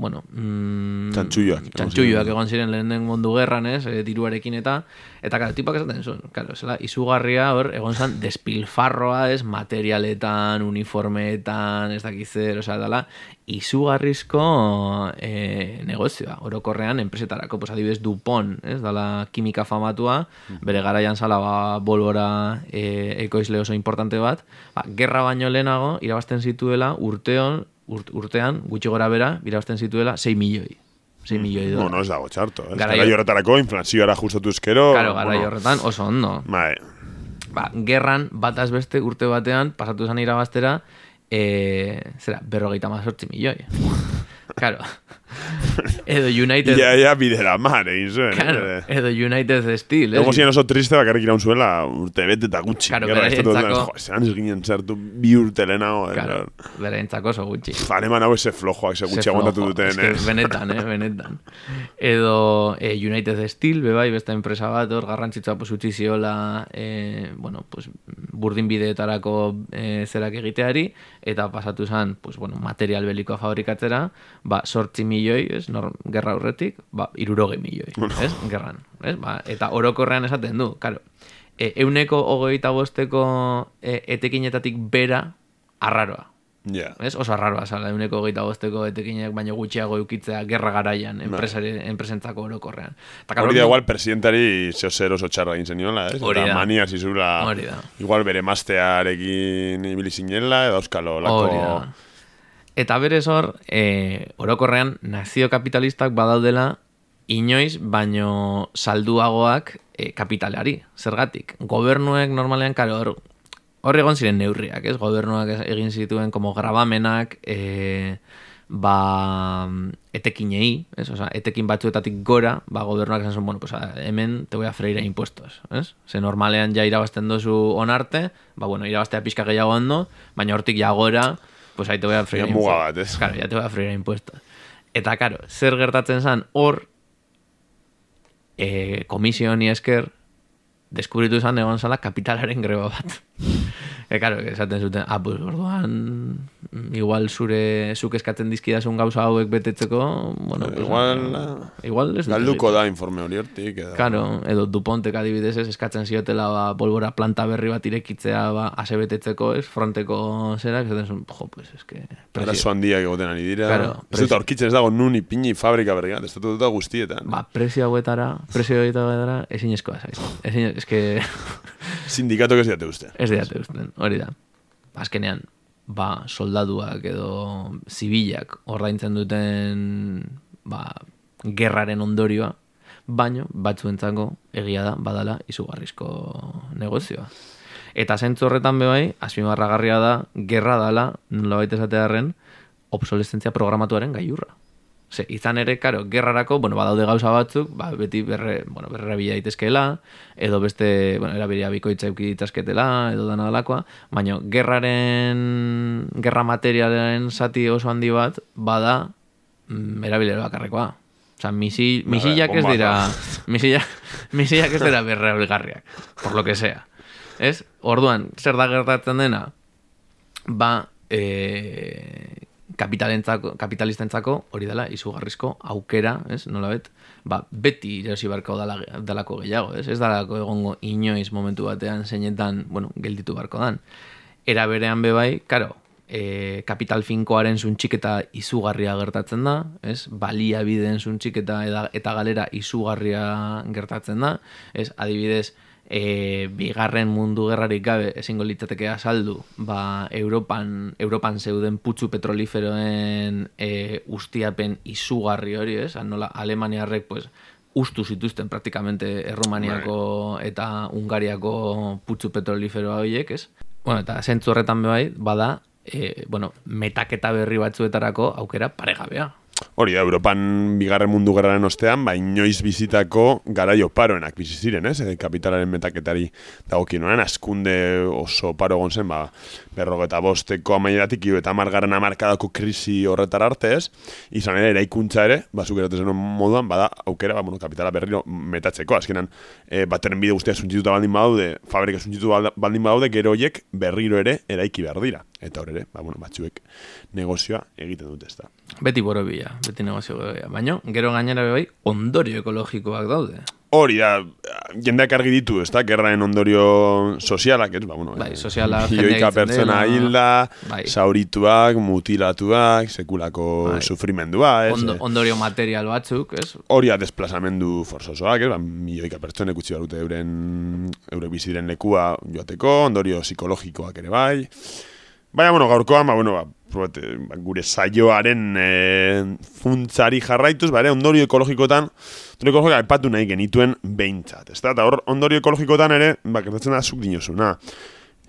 bueno, mm, Txantxulloak, txantxulloak egon ziren lehenen mundu gerran, ez? E, diruarekin eta, eta, karo, tipoak esaten zuen, karo, zela, izugarria hor, egon zan, despilfarroa, ez? Materialetan, uniformeetan, ez dakiz zer, osea, dala, izugarrizko e, negozioa. Orokorrean, enpresetarako, pues, adibidez, Dupont, ez, dala kimika famatua, bere garaian zala, ba, bolbora e, ekoizle oso importante bat, ba, gerra baino lehenago, irabazten zituela, urteon, urt, urtean, gutxi gora bera, irabazten zituela, 6 milioi. 6 milioi dolar. Bueno, ez dago txarto. Ez Garai- horretarako inflazioara justatu ezkero. Claro, garai bueno, horretan oso ondo. Bai, Ba, gerran, bataz beste urte batean, pasatu zen irabaztera, e, zera, berrogeita mazortzi milioi. Claro. Edo United... ia, ia bidera mar, egin zuen. Claro, eh. edo United Steel, Ego ez? ziren oso triste bakarrik iraun zuela urte bete eta gutxi. Claro, beraientzako- Jo, zean ez ginen zertu bi urte lehenago. eh, Claro, bere entzako oso gutxi. Aleman hau eze flojoak, ze gutxi aguantatu duten. eske eh. benetan, eh, benetan. Edo eh, United Steel, bebai, beste enpresa bat, hor, garrantzitsua pues, utzi ziola, eh, bueno, pues, burdin bideetarako eh, zerak egiteari, eta pasatu zen, pues, bueno, material belikoa fabrikatzera, ba, sortzi milioi, ez, nor, gerra aurretik, ba, iruroge milioi, ez, gerran, ez, ba, eta orokorrean esaten du, karo, e, euneko hogeita bosteko e, etekinetatik bera, arraroa, Ja. Ez? Oso arraroa zala, euneko hogeita bosteko etekinek baino gutxiago eukitzea gerra garaian, enpresari, enpresentzako orokorrean. Hori da igual presidentari zeo zer oso txarra egin zeniola, ez? Hori da. mania zizula, igual bere maztearekin ibili zinela, edo euskalo lako... Hori da. Eta berez hor, e, orokorrean nazio kapitalistak badaudela inoiz baino salduagoak e, kapitalari, zergatik. Gobernuek normalean, karo, hor, hor egon ziren neurriak, ez? Gobernuak egin zituen como grabamenak, e, ba, etekinei, ez? Osa, etekin batzuetatik gora, ba, gobernuak esan zuen, bueno, pues, a, hemen te voy a freír a impuestos, ez? Ze normalean ja irabazten dozu onarte, ba, bueno, irabaztea pixka gehiago ondo, baina hortik ja gora, pues ahí te voy a freír muga impuestos. bat, ez? Claro, ya te voy a freír impuestos. Eta, karo, zer gertatzen zan, hor, e, komisio honi esker, deskubritu zan egon zala kapitalaren greba bat. E, karo, esaten zuten, ah, pues, orduan, mm, igual zure, zuk eskatzen dizkidazun gauza hauek betetzeko, bueno, pues, Igual, eh, igual ez Galduko da informe hori hortik. Edo. Claro, edo Dupontek adibidez ez eskatzen ziotela ba, bolbora planta berri bat irekitzea ba, ase betetzeko, ez, fronteko zerak, esaten zuen, jo, pues, es que... Arazo handiak egoten ari dira. Claro, ez dut aurkitzen ez dago nun ipini fabrika berri bat, ez dut dut guztietan. Ba, prezio hauetara, prezio hauetara, ezin eskoa. Ezin, eske, Sindikatok ez diate uste. ez diate usten, hori da. Azkenean, ba, soldaduak edo zibilak ordaintzen duten ba, gerraren ondorioa, baino batzuentzako egia da badala izugarrizko negozioa. Eta zentzu horretan bebai, azpimarragarria da, gerra dala, nolabait esatearen, obsolescentzia programatuaren gaiurra. Ze, izan ere, karo, gerrarako, bueno, badaude gauza batzuk, ba, beti berre, bueno, berre daitezkeela, edo beste, bueno, erabiria bikoitza euki ditzaketela, edo dana dalakoa, baina gerraren, gerra materialen zati oso handi bat, bada, mm, erabilera bakarrekoa. Osa, misi, misilak ez dira, no? misilak, misilak ez dira berreabilgarriak, por lo que sea. Ez? Orduan, zer da gertatzen dena? Ba, e, kapitalentzako, kapitalistentzako hori dela izugarrizko aukera, ez? Nolabet, ba, beti erosi barko dala, dalako gehiago, ez? Ez dalako egongo inoiz momentu batean zeinetan, bueno, gelditu barko dan. Era berean bebai, karo, e, kapital finkoaren zuntxiketa izugarria gertatzen da, ez? Baliabideen zuntxiketa eta, eta galera izugarria gertatzen da, ez? Adibidez, e, bigarren mundu gerrarik gabe ezingo litzateke azaldu, ba, Europan, Europan zeuden putzu petroliferoen e, ustiapen izugarri hori, ez? Nola Alemaniarrek, pues, ustu zituzten praktikamente Errumaniako eta Ungariako putzu petroliferoa horiek, ez? Bueno, eta zentzu horretan bai, bada, e, bueno, metaketa berri batzuetarako aukera paregabea. Hori da, Europan bigarren mundu gerraren ostean, ba, inoiz bizitako garaio paroenak bizi ziren, ez? Kapitalaren metaketari dagokionean, askunde oso paro egon zen, ba, berrogeta bosteko amaieratik, eta margarren amarkadako krisi horretar arte, ez? Izan ere, eraikuntza ere, ba, zuk zenuen moduan, bada, aukera, ba, bueno, kapitala berriro metatzeko, azkenan, e, bateren bide guztia suntzituta baldin badaude, fabrika suntzitu baldin badaude, gero horiek berriro ere eraiki behar dira. Eta hor ere, ba, bueno, batzuek negozioa egiten dute ez da. Beti borobila, beti negozio borobila. Baina, gero gainera bai, ondorio ekologikoak daude. Hori da, jendeak argi ditu, ez da, gerraen ondorio sozialak, ez, ba, bueno, Bai, soziala milioika jendea hiltzen pertsona hilda, Bai. zaurituak, mutilatuak, sekulako Bai. sufrimendua, ez? Ondo, eh. ondorio material batzuk, ez? hori da desplazamendu forzosoak, ez? Ba, milioika pertsonek utzi barute euren, eurek bizi diren lekua joateko, ondorio psikologikoak ere bai. Baina, bueno, gaurkoan, ba, bueno, ba, ba, gure saioaren e, funtzari jarraituz, ba, ere, ondorio ekologikotan, ondorio ekologikoa aipatu nahi genituen behintzat, ez da? Eta hor, ondorio ekologikotan ere, ba, gertatzen da, zuk dinozuna.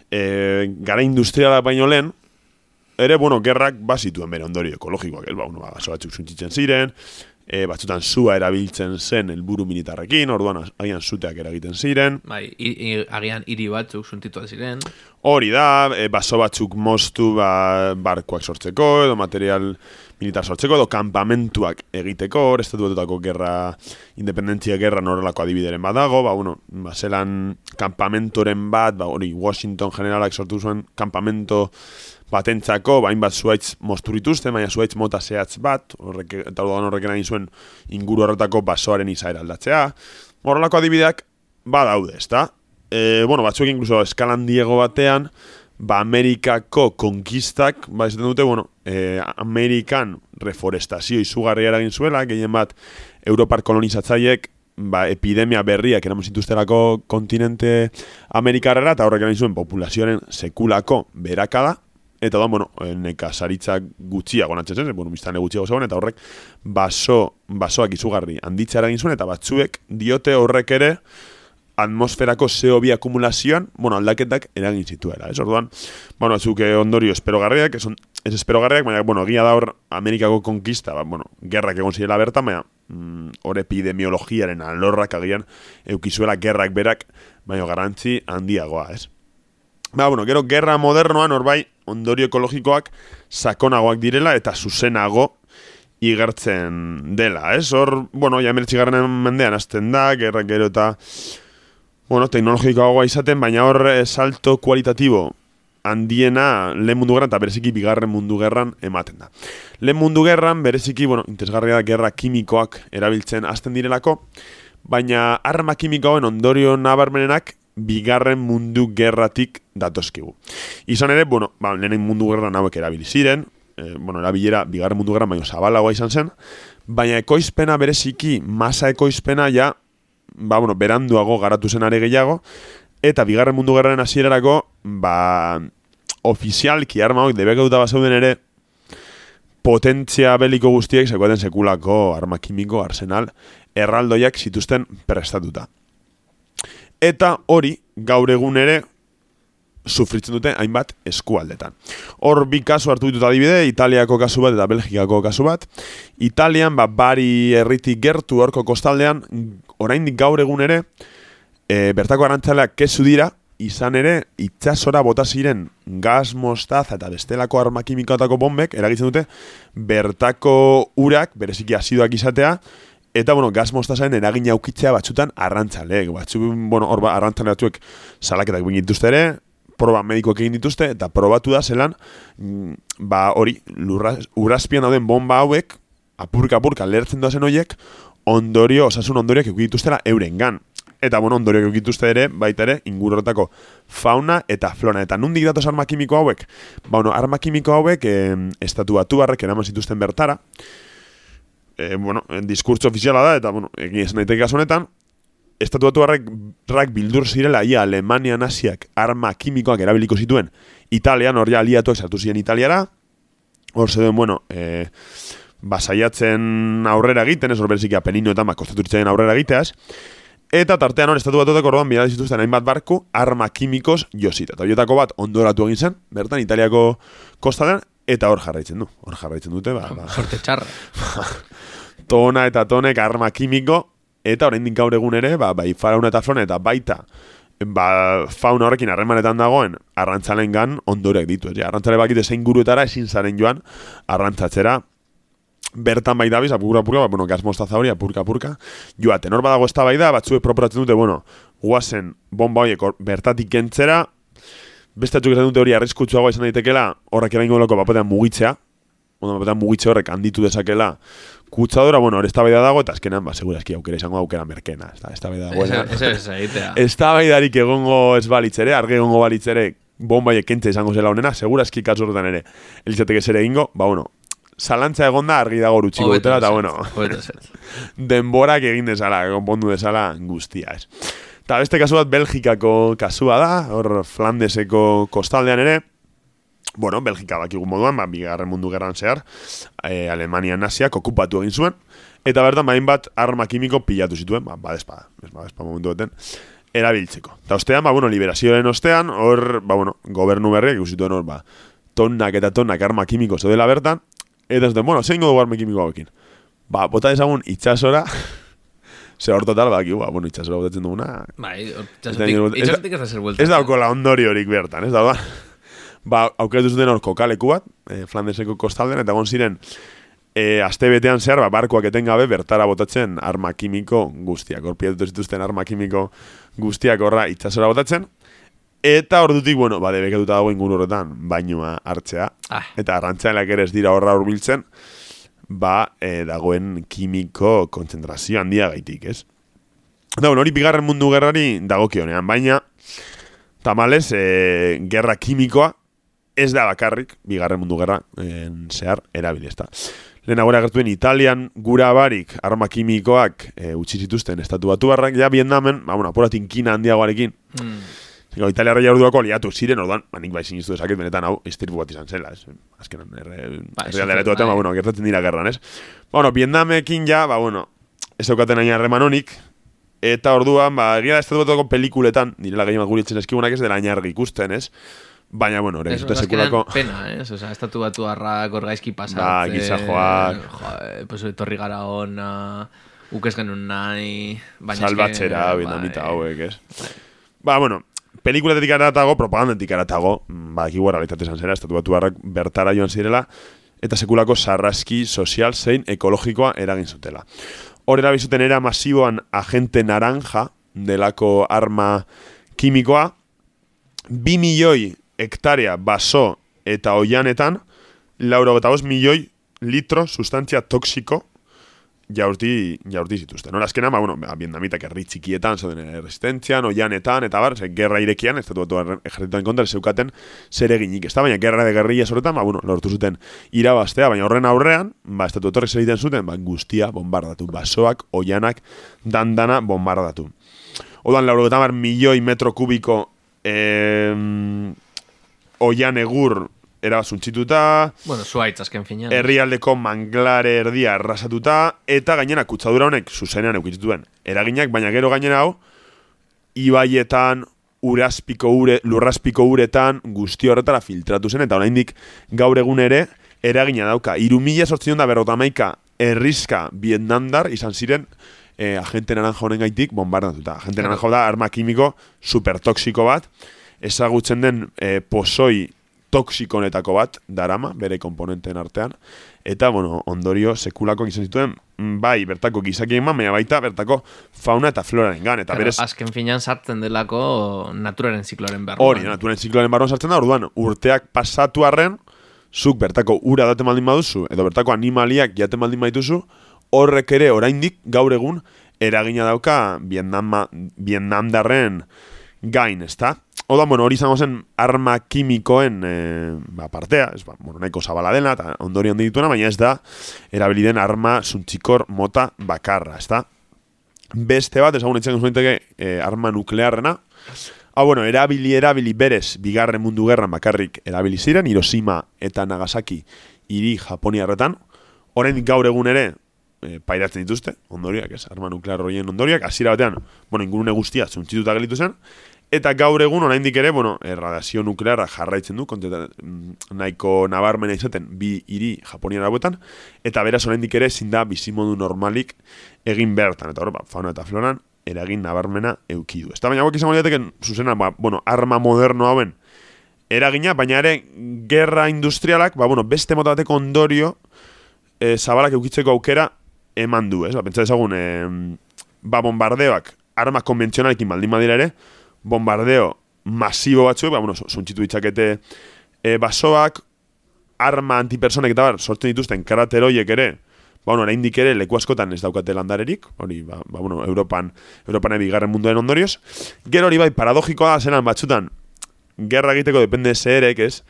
E, gara industriala baino lehen, ere, bueno, gerrak bazituen bere ondorio ekologikoak, ez ba, bueno, ba, batzuk zuntzitzen ziren, e, batzutan zua erabiltzen zen helburu militarrekin, orduan agian zuteak eragiten ziren, Bai, i, i, agian hiri batzuk suntitua ziren. hori da, e, baso batzuk moztu ba, barkoak sortzeko, edo material militar sortzeko, edo kampamentuak egiteko, hor, estatu batutako gerra, independentzia gerra norrelako adibideren badago, ba, bueno, ba, zelan kampamentoren bat, ba, hori, Washington generalak sortu zuen kampamento batentzako, bain bat zuaitz mozturituzte, baina zuaitz mota zehatz bat, horrek, eta orduan horrek egin zuen inguru horretako basoaren izaera aldatzea. Horrelako adibideak badaude, ezta? E, bueno, batzuek inkluso eskalan diego batean, ba Amerikako konkistak, ba esaten dute, bueno, e, Amerikan reforestazio izugarria eragin zuela, gehien bat Europar kolonizatzaiek ba, epidemia berriak eraman zituzterako kontinente Amerikarrera, eta horrek egin zuen populazioaren sekulako berakada, eta da, bueno, eh, nekazaritzak gutxiago natzen zen, bueno, biztane gutxiago zegoen, eta horrek baso, basoak izugarri handitzea eragin zuen, eta batzuek diote horrek ere atmosferako CO2 akumulazioan, bueno, aldaketak eragin zituela, ez? Orduan, bueno, batzuk eh, ondorio esperogarriak, ez, on- ez esperogarriak, baina, bueno, egia da hor Amerikako konkista, ba, bueno, gerrak egon zirela bertan, baina, mm, hor epidemiologiaren alorrak agian eukizuela gerrak berak, baina garantzi handiagoa, ez? Ba, bueno, gero, gerra modernoan, hor bai, ondorio ekologikoak sakonagoak direla eta zuzenago igertzen dela, ez? Hor, bueno, ja emeretxigarren mendean hasten da, gerra gero eta, bueno, teknologikoagoa izaten, baina hor eh, salto kualitatibo handiena lehen mundu gerran eta bereziki bigarren mundu gerran ematen da. Lehen mundu gerran bereziki, bueno, interesgarria da gerra kimikoak erabiltzen hasten direlako, baina arma kimiko hauen ondorio nabarmenenak bigarren mundu gerratik datozkigu. Izan ere, bueno, ba, lehenen mundu gerran hauek erabili ziren, e, bueno, erabilera bigarren mundu gerran baino zabalagoa izan zen, baina ekoizpena bereziki, masa ekoizpena ja, ba, bueno, beranduago garatu zen are gehiago, eta bigarren mundu gerraren hasierarako, ba, ofizialki arma hauek debekatuta bazeuden ere, potentzia beliko guztiek sekuaten sekulako arma kimiko, arsenal, erraldoiak zituzten prestatuta. Eta hori, gaur egun ere, sufritzen dute hainbat eskualdetan. Hor bi kasu hartu ditut adibide, Italiako kasu bat eta Belgikako kasu bat. Italian, ba, bari herritik gertu horko kostaldean, oraindik gaur egun ere, e, bertako arantzaleak kezu dira, izan ere, itsasora bota ziren gas mostaza eta bestelako arma kimikoatako bombek, eragitzen dute, bertako urak, bereziki azidoak izatea, eta, bueno, gas mostazaren eragina aukitzea batzutan arrantzaleek. Batzu, bueno, hor ba, arrantzale batzuek salaketak egin dituzte ere, proba medikoek egin dituzte, eta probatu da zelan, mm, ba, hori, urazpian dauden bomba hauek, apurka-apurka lertzen doazen horiek, ondorio, osasun ondorioak dituztela eurengan. Eta, bueno, ondorioak dituzte ere, baita ere, inguru horretako fauna eta flora. Eta nundik datoz arma kimiko hauek? Ba, bueno, arma kimiko hauek, eh, estatu batu barrek eraman zituzten bertara, e, bueno, diskurtso ofiziala da, eta, bueno, egin daiteke kasu honetan, estatu batu rak bildur zirela, ia Alemania naziak arma kimikoak erabiliko zituen. Italian, hor ja aliatuak sartu ziren Italiara, hor zeuden, bueno, e, basaiatzen aurrera egiten, ez hor berezik apeninoetan, ba, kostaturitzaien aurrera egiteaz, Eta tartean hor, estatu batuetako orduan bidali zituzten hainbat barku arma kimikos josita. Eta horietako bat ondoratu egin zen, bertan Italiako kostalean, eta hor jarraitzen du. Hor jarraitzen dute, ba, ba, Sorte txarra. tona eta tonek arma kimiko, eta oraindik gaur egun ere, ba, bai farauna eta flora eta baita, ba, fauna horrekin harremanetan dagoen, arrantzalen gan ondorek ditu. Ja, arrantzale bakite zein guruetara ezin zaren joan, arrantzatzera, bertan bai dabiz, apurka apurka, ba, bueno, gas mostaza hori, apurka apurka, joaten. Hor badago ez da batzuek proporatzen dute, bueno, guazen bomba horiek hor bertatik kentzera, beste atzuk esan dute hori arriskutsuagoa izan daitekela, horrek eraingo loko bapotean mugitzea, ondo batean mugitze horrek handitu dezakela kutsadora, bueno, hori eztabaida dago, eta azkenan, ba, segurazki aukera izango aukera merkena, ez da, eztabaida dagoena. Eso es egitea. Eztabaidarik egongo ez balitzere, argi egongo balitzere, bombai ekentza izango zela honena, segurazki kasu horretan ere, elitzateke zer egingo, ba, bueno, zalantza egonda argi dago rutxiko Hobeto dutela, eta, bueno, denborak egin dezala, konpondu dezala guztia, ez. Eta beste kasu bat Belgikako kasua da, hor Flandeseko kostaldean ere, bueno, Belgika bakigu moduan, ba, bigarren mundu gerran zehar, e, Alemania naziak okupatu egin zuen, eta bertan bain bat arma kimiko pilatu zituen, ba, badespada, ez badespada momentu beten, erabiltzeko. Eta ostean, ba, bueno, liberazioaren ostean, hor, ba, bueno, gobernu berriak ikusituen hor, ba, tonnak eta tonnak arma kimiko zeudela bertan, eta zuten, bueno, zein godu arma kimiko hauekin. Ba, bota dezagun itxasora, ze hor total, ba, ba, bueno, itxasora botatzen duguna, Bai, hor, Ez da itxasotik, ningún- ez da- itxasotik zer buelta. Ez daukola ondoriorik bertan, ez da, ba? Ba, aukeratu zuten hor kokaleku bat, e, Flandeseko kostalden, eta egon ziren, e, aste betean zehar, ba, barkoak etengabe bertara botatzen arma kimiko guztiak, hor zituzten arma kimiko guztiak horra itxasora botatzen, eta ordutik, bueno, ba, debekatuta dago inguru horretan, bainua hartzea, Ah. eta arrantzaleak ere ez dira horra hurbiltzen, ba, e, dagoen kimiko kontzentrazio handia gaitik, ez? Da, hori bigarren mundu gerrari dagokionean, baina tamales, e, gerra kimikoa ez da bakarrik bigarren mundu gerra en, zehar erabili, ezta. Lehenago gertuen Italian gura barik arma kimikoak e, utzi zituzten estatu batu barrak, ja Vietnamen, ba, bueno, aporatin kina handiagoarekin, Mm. Zego, Italiarra jarduako liatu ziren, orduan, ba, nik bai sinistu dezaket, benetan hau, istirbu bat izan zela, ez? Azkenan, erre, Ba, herri eso alderetu bai. batean, ba, bueno, gertatzen dira gerran, ez? Ba, bueno, Vietnamekin ja, ba, bueno, ez daukaten aina harreman honik, eta orduan, ba, egia da estatu batuako pelikuletan, direla gehien bat guri etxen eskigunak ez dela aina argi ikusten, ez? Baina, bueno, orain Ez, azkenean sekulako... pena, ez? Osa, estatu batu harrak hor gaizki pasatzen. Ba, gisa joak. Jo, pues, etorri gara ona, ukez genuen nahi, baina eske, salbatzera, bai, hauek, ez? Ba, bueno, pelikulatetik aratago, propagandatik aratago, ba, ekigu realitate izan zera, estatu batu bertara joan zirela, eta sekulako sarraski sozial zein ekologikoa eragin zutela. Hor erabizuten era masiboan agente naranja, delako arma kimikoa, bi milioi hektarea baso eta oianetan, lauro milioi litro sustantzia toksiko jaurti, jaurti zituzten. Hora, azkenan, ba, bueno, vietnamitak herri txikietan, zauden resistentzian, oianetan, eta bar, ze, gerra irekian, ez dut ejertituan kontra, zeukaten zer eginik, ez da, baina gerra de guerrilla horretan, ba, bueno, lortu zuten irabaztea, baina horren aurrean, ba, estatu etorrek zer egiten zuten, ba, guztia bombardatu, basoak, oianak, dandana bombardatu. Odan, lauro milioi metro kubiko eh, oian egur erabazuntxituta, Bueno, zuaitz azken finean. herrialdeko manglare erdia arrasatuta eta gainera kutsadura honek zuzenean eukitzituen eraginak, baina gero gainera hau ibaietan, urazpiko ure, lurraspiko uretan guzti horretara filtratu zen eta oraindik gaur egun ere eragina dauka. Iru mila sortzion da berrotamaika errizka Vietnamdar izan ziren eh, agente naranja honen gaitik bombardatuta. Agente naranja da arma kimiko supertoxiko bat, ezagutzen den eh, posoi toxikonetako bat darama, bere komponenteen artean, eta, bueno, ondorio sekulako izan zituen, mm, bai, bertako gizakien baina baita bertako fauna eta floraren gan, eta Claro, berez, azken finean sartzen delako naturaren zikloaren behar. hori, naturen zikloaren barruan sartzen da, orduan, urteak pasatu arren, zuk bertako ura daten baldin baduzu, edo bertako animaliak jaten baldin badituzu, horrek ere oraindik gaur egun eragina dauka Vietnama, Vietnamdarren gain, ezta? Oda, bueno, hori izango zen arma kimikoen e, ba, partea, ez, ba, bueno, nahiko zabala dena, eta ondori handi dituena, baina ez da, erabili den arma zuntxikor mota bakarra, ezta? Beste bat, ezagun etxean zuenteke e, arma nuklearrena, Ah, bueno, erabili, erabili berez, bigarren mundu gerran bakarrik erabili ziren, Hiroshima eta Nagasaki hiri Japoniarretan, orain gaur egun ere, e, pairatzen dituzte, ondoriak, ez, arma nuklear horien ondoriak, hasiera batean, bueno, ingurune guztia zuntzituta gelitu zen, eta gaur egun oraindik ere, bueno, erradazio nuklearra jarraitzen du, konteta, mm, nahiko nabarmena izaten bi hiri Japoniar hauetan, eta beraz oraindik ere ezin da bizimodu normalik egin bertan, eta hor, ba, fauna eta floran, eragin nabarmena eukidu. Ez da baina hauek izango liateken, zuzena, ba, bueno, arma moderno hauen eragina, baina ere gerra industrialak, ba, bueno, beste mota bateko ondorio e, zabalak eukitzeko aukera eman du, ez? Ba, pentsa dezagun, e, ba, bombardeoak arma konbentzionalekin baldin badira ere, bombardeo masibo batzuek, ba, bueno, zuntxitu ditzakete e, basoak, arma antipersonek eta bar, sortzen dituzten karateroiek ere, ba, bueno, oraindik ere leku askotan ez daukate landarerik, hori, ba, ba bueno, Europan, Europan bigarren munduaren ondorioz. Gero hori bai, paradogikoa da zenan batzutan, gerra egiteko depende zeherek, ez,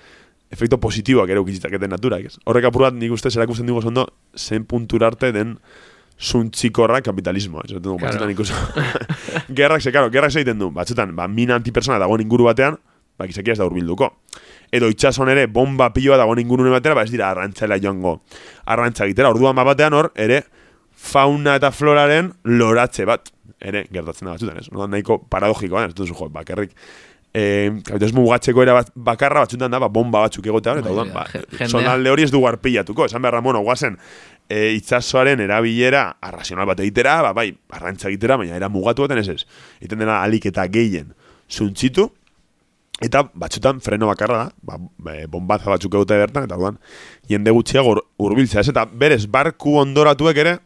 efekto positiboak ere ukizitzaketen naturak, ez. Horrek apurat nik uste zerakusten dugu zondo, zen punturarte den zuntzikorra kapitalismoa. Ez Claro. batzutan ikusi. gerrak, ze, karo, gerrak egiten du, batzutan, ba, mina antipersona dagoen inguru batean, ba, gizakia ez da urbilduko. Edo itxason ere, bomba piloa dagoen ingurune batera, ba, ez dira arrantzela joango arrantza egitera. Orduan bat batean hor, ere, fauna eta floraren loratze bat. Ere, gertatzen da batzutan, ez? Orduan nahiko paradogikoa, ez duzu jo, bakarrik. Eh, kapitalismo mugatzeko era bat, bakarra batzutan da, ba, bomba batzuk egotea, eta Bai, orduan, ba, zonalde hori ez du arpillatuko, esan beharra, bueno, guazen, e, itzazoaren erabilera arrazional bat egitera, ba, bai, arrantza egitera, baina era mugatu baten ez ez. Iten dena alik eta gehien zuntzitu, eta batzutan freno bakarra da, ba, e, bombaza batzuk egote bertan, eta orduan, jende gutxiago ur- hurbiltzea, ez? Eta berez, barku ondoratuek ere,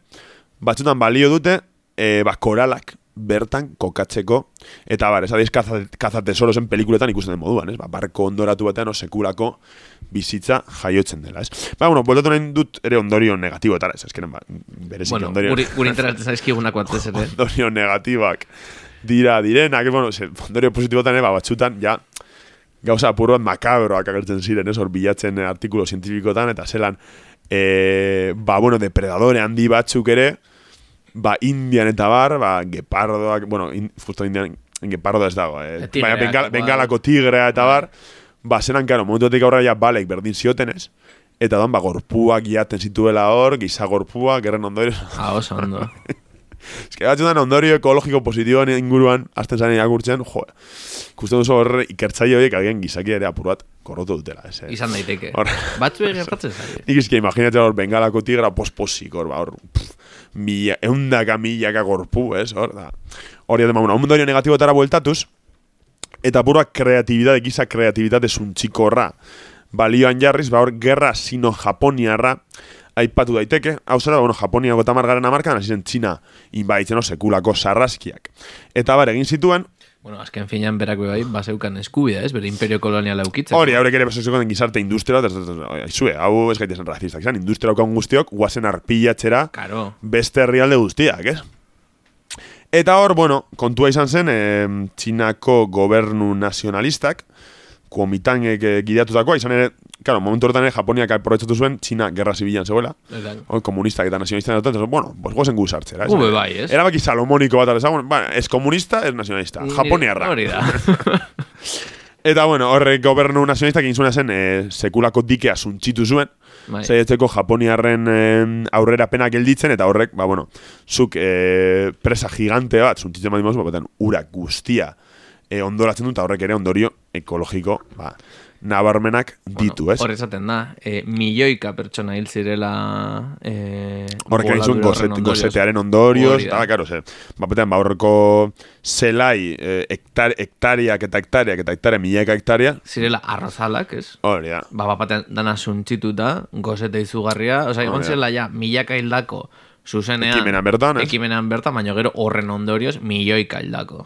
batzutan balio dute, e, ba, koralak bertan kokatzeko, eta bar, ez adiz kazate, kazate solosen pelikuletan ikusten den moduan, ez? Ba, barko ondoratu batean, o sekulako bizitza jaiotzen dela, ez? Ba, bueno, bueltatu nahi dut ere ondorio negatiboetara, ez? Ezkeren, ba, berezik Bueno, ondorio... guri, guri interesatzen zaizkigunak batez ere. ondorio negatibak dira direnak, bueno, ze, ondorio positibotan, eh, ba, batzutan, ja, gauza apur bat makabroak agertzen ziren, ez, hor bilatzen eh, artikulo zientifikotan, eta zelan, e, ba, bueno, depredadore handi batzuk ere, ba, indian eta bar, ba, gepardoak, bueno, in, justo indian, gepardo ez dago, eh, baina bengal, bengalako tigrea eta bar, ba, zelan, karo, momentuetik aurrera ja balek berdin zioten ez, eta dan, ba, gorpuak jaten zituela hor, giza gorpuak, gerren ondorio, Ah, oso ondo. Ez que batzutan ondorio ekologiko positiboan inguruan, azten zaren irakurtzen, jo, ikusten duzu horre ikertzaile horiek agian gizakia ere apur bat korrotu dutela. Ez, eh? Izan daiteke. Hor- Batzuek gertatzen zaie. Nik izki, imaginatzen hor bengalako tigra posposik, hor, ba, hor, pff, mila, eundaka milaka gorpu, ez, hor, da. Hori adema, bueno, ondorio negatibotara bueltatuz, eta pura kreatibitate, giza kreatibitate zuntxikorra balioan jarriz, ba hor, gerra sino-japoniarra aipatu daiteke, hau zera, bueno, Japonia gota margaren amarkan, hasi zen Txina inbaitzen no, sekulako sarraskiak. Eta bar, egin zituen, Bueno, azken finean berak bai, baseukan eskubida, ez? Bere imperio koloniala eukitzen. hori, haurek ere den gizarte industria, eta, eta, eta, aizue, hau ez gaitezen razistak, izan, industria okan guztiok, guazen arpilatxera, Karo. beste herrialde guztiak, ez? Eta hor, bueno, kontua izan zen, eh, Txinako gobernu nazionalistak, kuomitangek eh, gideatutakoa, izan ere, claro, momentu horretan ere, Japoniak aprobetsatu zuen, Txina gerra zibilan zegoela, hor, komunistak eta nazionalistak, eta, bueno, pues gozen gu sartzera. ez? Ube bai, ez? Erabaki salomoniko bat, ez, bueno, ez komunista, ez nazionalista, japoniarra. Hori da. Eta, bueno, horrek gobernu nazionalistak egin zuena zen, eh, sekulako dikea zuntxitu zuen, Bai. Zaietzeko Japoniarren eh, aurrera pena gelditzen, eta horrek, ba, bueno, zuk eh, presa gigante bat, zuntzitzen badimoz, ba, batean, urak guztia eh, ondoratzen eta horrek ere ondorio ekologiko, ba, nabarmenak ditu, ez? Hor esaten da, e, milioika pertsona hil zirela... E, Horrek egin gozet, gozetearen ondorioz, eta, karo, ze, bapetan, ba, horreko zelai, eh, hektar, hektariak eta hektariak eta hektarea, milaka hektaria, Zirela arrozalak, ez? hori da. Ba, bapatean dana suntzituta, gozete izugarria. Osa, egon zirela ja, milaka hildako zuzenean... Ekimenean bertan, ez? Ekimenean bertan, baina gero horren ondorioz, milioika hildako.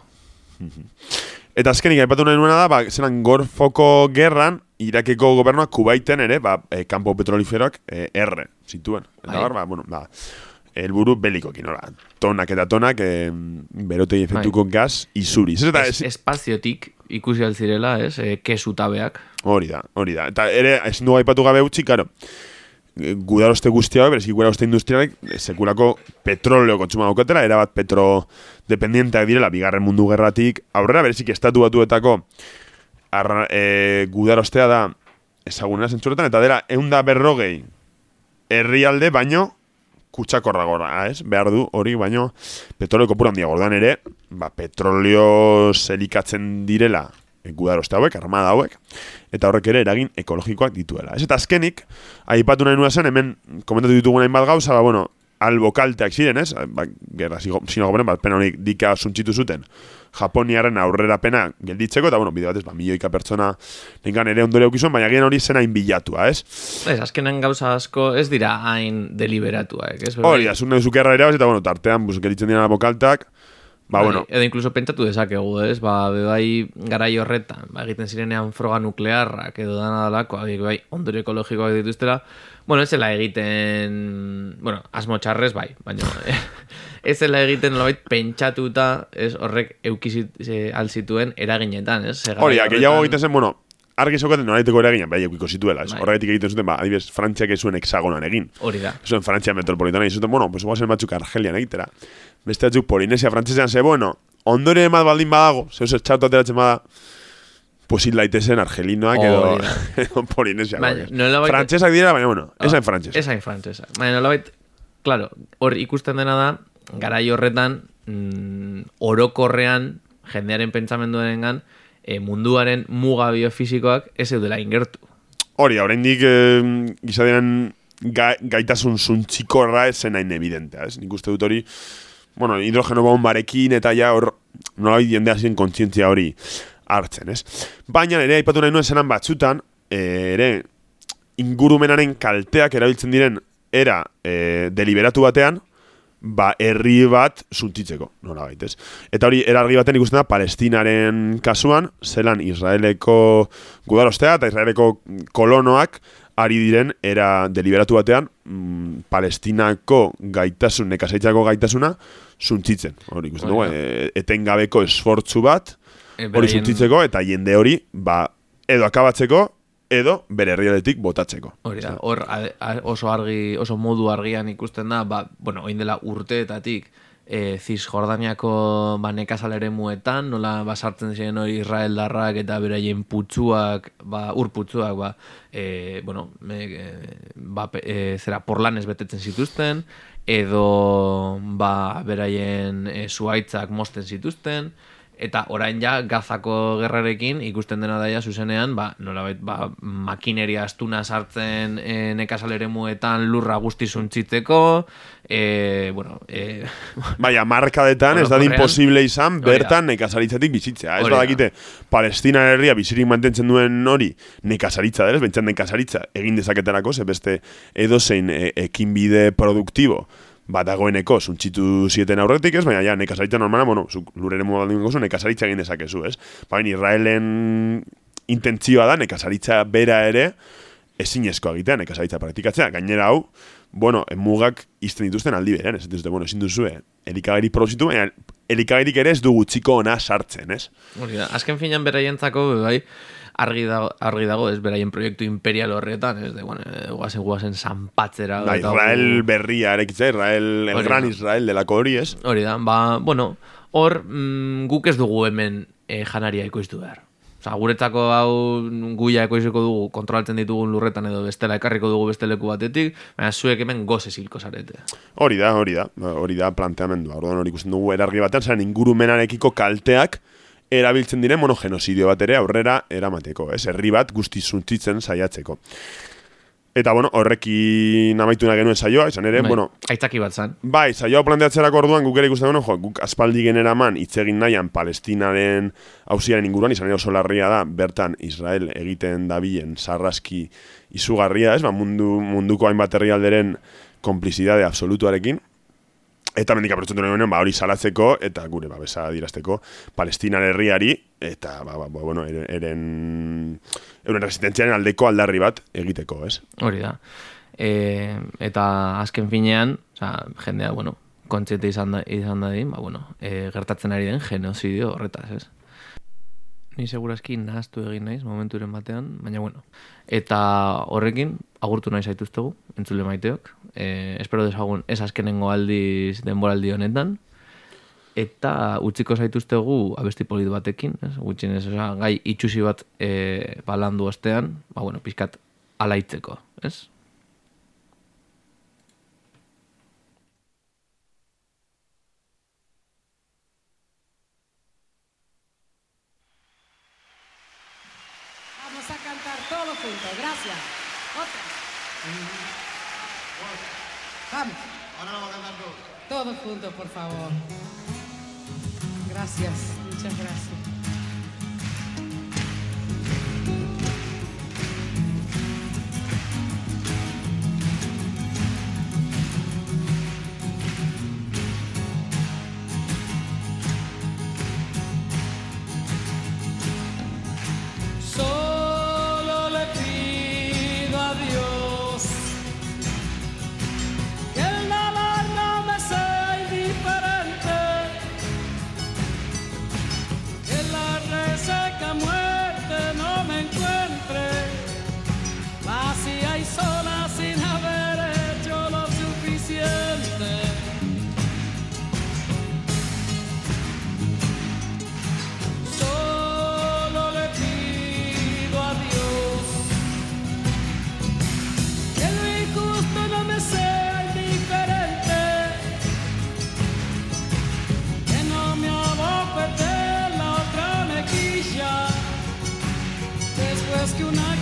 Eta azkenik aipatu nahi nuena da, ba, zelan gorfoko gerran, Irakeko gobernuak kubaiten ere, ba, e, kanpo petroliferoak e, erre zituen. Eta Bai. hor, ba, bueno, ba, helburu belikokin, ora, tonak eta tonak e, berotegi efektuko gas izuriz. Ez, eta, Es, ez, espaziotik ikusi altzirela, ez? E, kesutabeak. hori da, hori da. Eta ere, ezin dugu aipatu gabe utzi, karo, gudaroste guztia, bereziki gudaroste industrialek, sekulako petroleo kontsuma daukatela, erabat petro dependienteak direla, bigarren mundu gerratik, aurrera bereziki estatu batuetako arra, e, gudarostea da ezagunera zentzuretan, eta dela, eunda berrogei herrialde baino kutsakorra gora, ez? Behar du hori baino petroleo kopura handia gordan ere, ba, petroleo zelikatzen direla gudaroste hauek, armada hauek, eta horrek ere eragin ekologikoak dituela. Ez eta azkenik, aipatu nahi nuen zen, hemen komentatu ditugun hainbat gauza, ba, bueno, albo kalteak ziren, ez? Ba, gerra zigo, sino gobernen, bat pena honik dika suntxitu zuten, Japoniaren aurrera pena gelditzeko, eta, bueno, bide batez, ba, milioika pertsona nengan ere ondore aukizuen, baina gian hori zena inbilatua, ez? Ez, azkenen gauza asko ez dira hain deliberatuak, ez? Hori, da, zun nahi zukerra ere, eta, bueno, tartean, bus, gelditzen dira albo Ba, Bai, bueno, Edo inkluso pentsatu dezakegu, ez? Ba, be bai garai horretan, ba, egiten zirenean froga nuklearrak edo dana dalako, bai, ondorio ekologikoak dituztela, bueno, ez zela egiten, bueno, asmo txarrez bai, baina ez zela egiten nolabait pentsatuta, ez horrek eukizit alzituen eraginetan, ez? Hori, gehiago horretan- egiten zen, bueno, argi zokaten noraiteko eragina, bai, eukiko zituela, ez? Bai. Horregatik egiten zuten, ba, adibidez, Frantziak ez zuen hexagonan egin. Hori da. Zuen Frantzia metropolitana, izuten, bueno, pues guazen batzuk Argelian egitera. Beste batzuk Polinesia frantzesean, ze, bueno, ondore bat baldin badago, zeu zer txautu ateratzen bada, pues hil daitezen argelinoak edo, Hori da. edo Polinesia. Baina, nolabait- Frantzesak dira, baina, bueno, esan frantzesa. Esain frantsesa. Baina nolabait, claro, hor ikusten dena da, garai horretan, mm, orokorrean, jendearen pentsamenduarengan, e, munduaren muga biofisikoak ez eudela ingertu. Hori, oraindik eh, gizadian ga, gaitasun zuntzikorra ez zen hain evidentea, ez? Nik uste dut hori, bueno, hidrogeno bombarekin eta ja hor nolabait jende hasien kontzientzia hori hartzen, ez? Baina ere aipatu nahi nuen zenan batzutan, eh, ere ingurumenaren kalteak erabiltzen diren era eh, deliberatu batean, ba, herri bat suntitzeko, nola ez? Eta hori, era argi baten ikusten da, Palestinaren kasuan, zelan Israeleko gudarostea eta Israeleko kolonoak ari diren era deliberatu batean mm, Palestinako gaitasun, nekazaitzako gaitasuna suntzitzen. Hori ikusten dugu, Hori e, etengabeko esfortzu bat, E, hori suntzitzeko eta jende hori, ba, edo akabatzeko, edo bere herrialetik botatzeko. Hori da, hor oso argi, oso modu argian ikusten da, ba, bueno, oin dela urteetatik, e, Cisjordaniako ba, nekazal eremuetan, nola basartzen ziren hori Israeldarrak eta beraien putzuak, ba, ur putzuak, ba, e, bueno, e, ba, e, zera porlanez betetzen zituzten, edo ba, beraien e, zuaitzak mosten zituzten, Eta orain ja gazako gerrarekin ikusten dena daia zuzenean, ba, nolabait, ba, makineria astuna sartzen e, nekazal eremuetan lurra guzti zuntzitzeko, e, bueno, e, Baina, markadetan ez da imposible izan bertan nekazaritzatik bizitzea. Ez badakite, Palestina herria bizirik mantentzen duen hori nekazaritza dela, bentsat nekazaritza egin dezaketarako, ze beste edozein e, ekinbide produktibo bat dagoeneko suntxitu zieten aurretik ez, baina ja, nekazaritza normala, bueno, zuk lurere moda gozu, nekazaritza egin dezakezu, ez? Baina Israelen intentzioa da, nekazaritza bera ere, ezinezkoa egitea, nekazaritza praktikatzea. Gainera hau, bueno, mugak izten dituzten aldi berean, ez dute, bueno, ezin duzue, elikagari produzitu, baina elikagarik ere ez du gutxiko ona sartzen, ez? hori da, azken finan beraientzako, bai, argi dago, argi dago ez beraien proiektu imperial horretan, ez de, bueno, guazen guazen zanpatzera. Da, eta- Israel berria erekitza, Israel, el gran. Israel delako hori, ez? Hori da, ba, bueno, hor mm, guk ez dugu hemen e, janaria ekoiztu behar. Osa, guretzako hau guia ekoiziko dugu, kontrolatzen ditugun lurretan edo bestela ekarriko dugu beste leku batetik, baina zuek hemen goze zilko zarete. Hori da, hori da, hori da planteamendua. Orduan hori ikusten dugu erargi batean, zaren ingurumenarekiko kalteak erabiltzen diren monogenozidio bat ere aurrera eramateko, ez? Herri bat guzti zuntzitzen saiatzeko. Eta, bueno, horrekin amaitu nahi genuen saioa, izan ere, Bai, bueno, Aitzaki bat zan. Bai, saioa planteatzerako orduan guk ere ikusten bueno, jo, guk aspaldi generaman hitz egin nahian Palestinaren auziaren inguruan, izan ere oso larria da, bertan Israel egiten dabilen sarraski izugarria, ez? Ba, mundu, munduko hainbat herrialderen konplizidade absolutuarekin. Eta mendik aprotzen duen ba, hori salatzeko eta gure babesa dirazteko Palestinan herriari eta ba, ba, ba, bueno, eren, euren resistentziaren aldeko aldarri bat egiteko, ez? Hori da. E, eta azken finean, oza, jendea, bueno, kontziente izan da, izan da ba, bueno, e, gertatzen ari den genozidio horretaz, ez? Ni segurazki nahaztu egin naiz momenturen batean, baina bueno. Eta horrekin, agurtu nahi zaituztegu, entzule maiteok. E, espero desagun ez azkenengo aldiz denboraldi honetan. Eta utziko zaituztegu abesti polit batekin, ez? Gutxinez, oza, gai itxusi bat e, balandu ostean, ba, bueno, pizkat alaitzeko, ez? Vamos a cantar todos juntos. Gracias. Otra. Vamos. Ahora vamos a cantar todos. Todos juntos, por favor. Gracias. Muchas gracias. rescue now.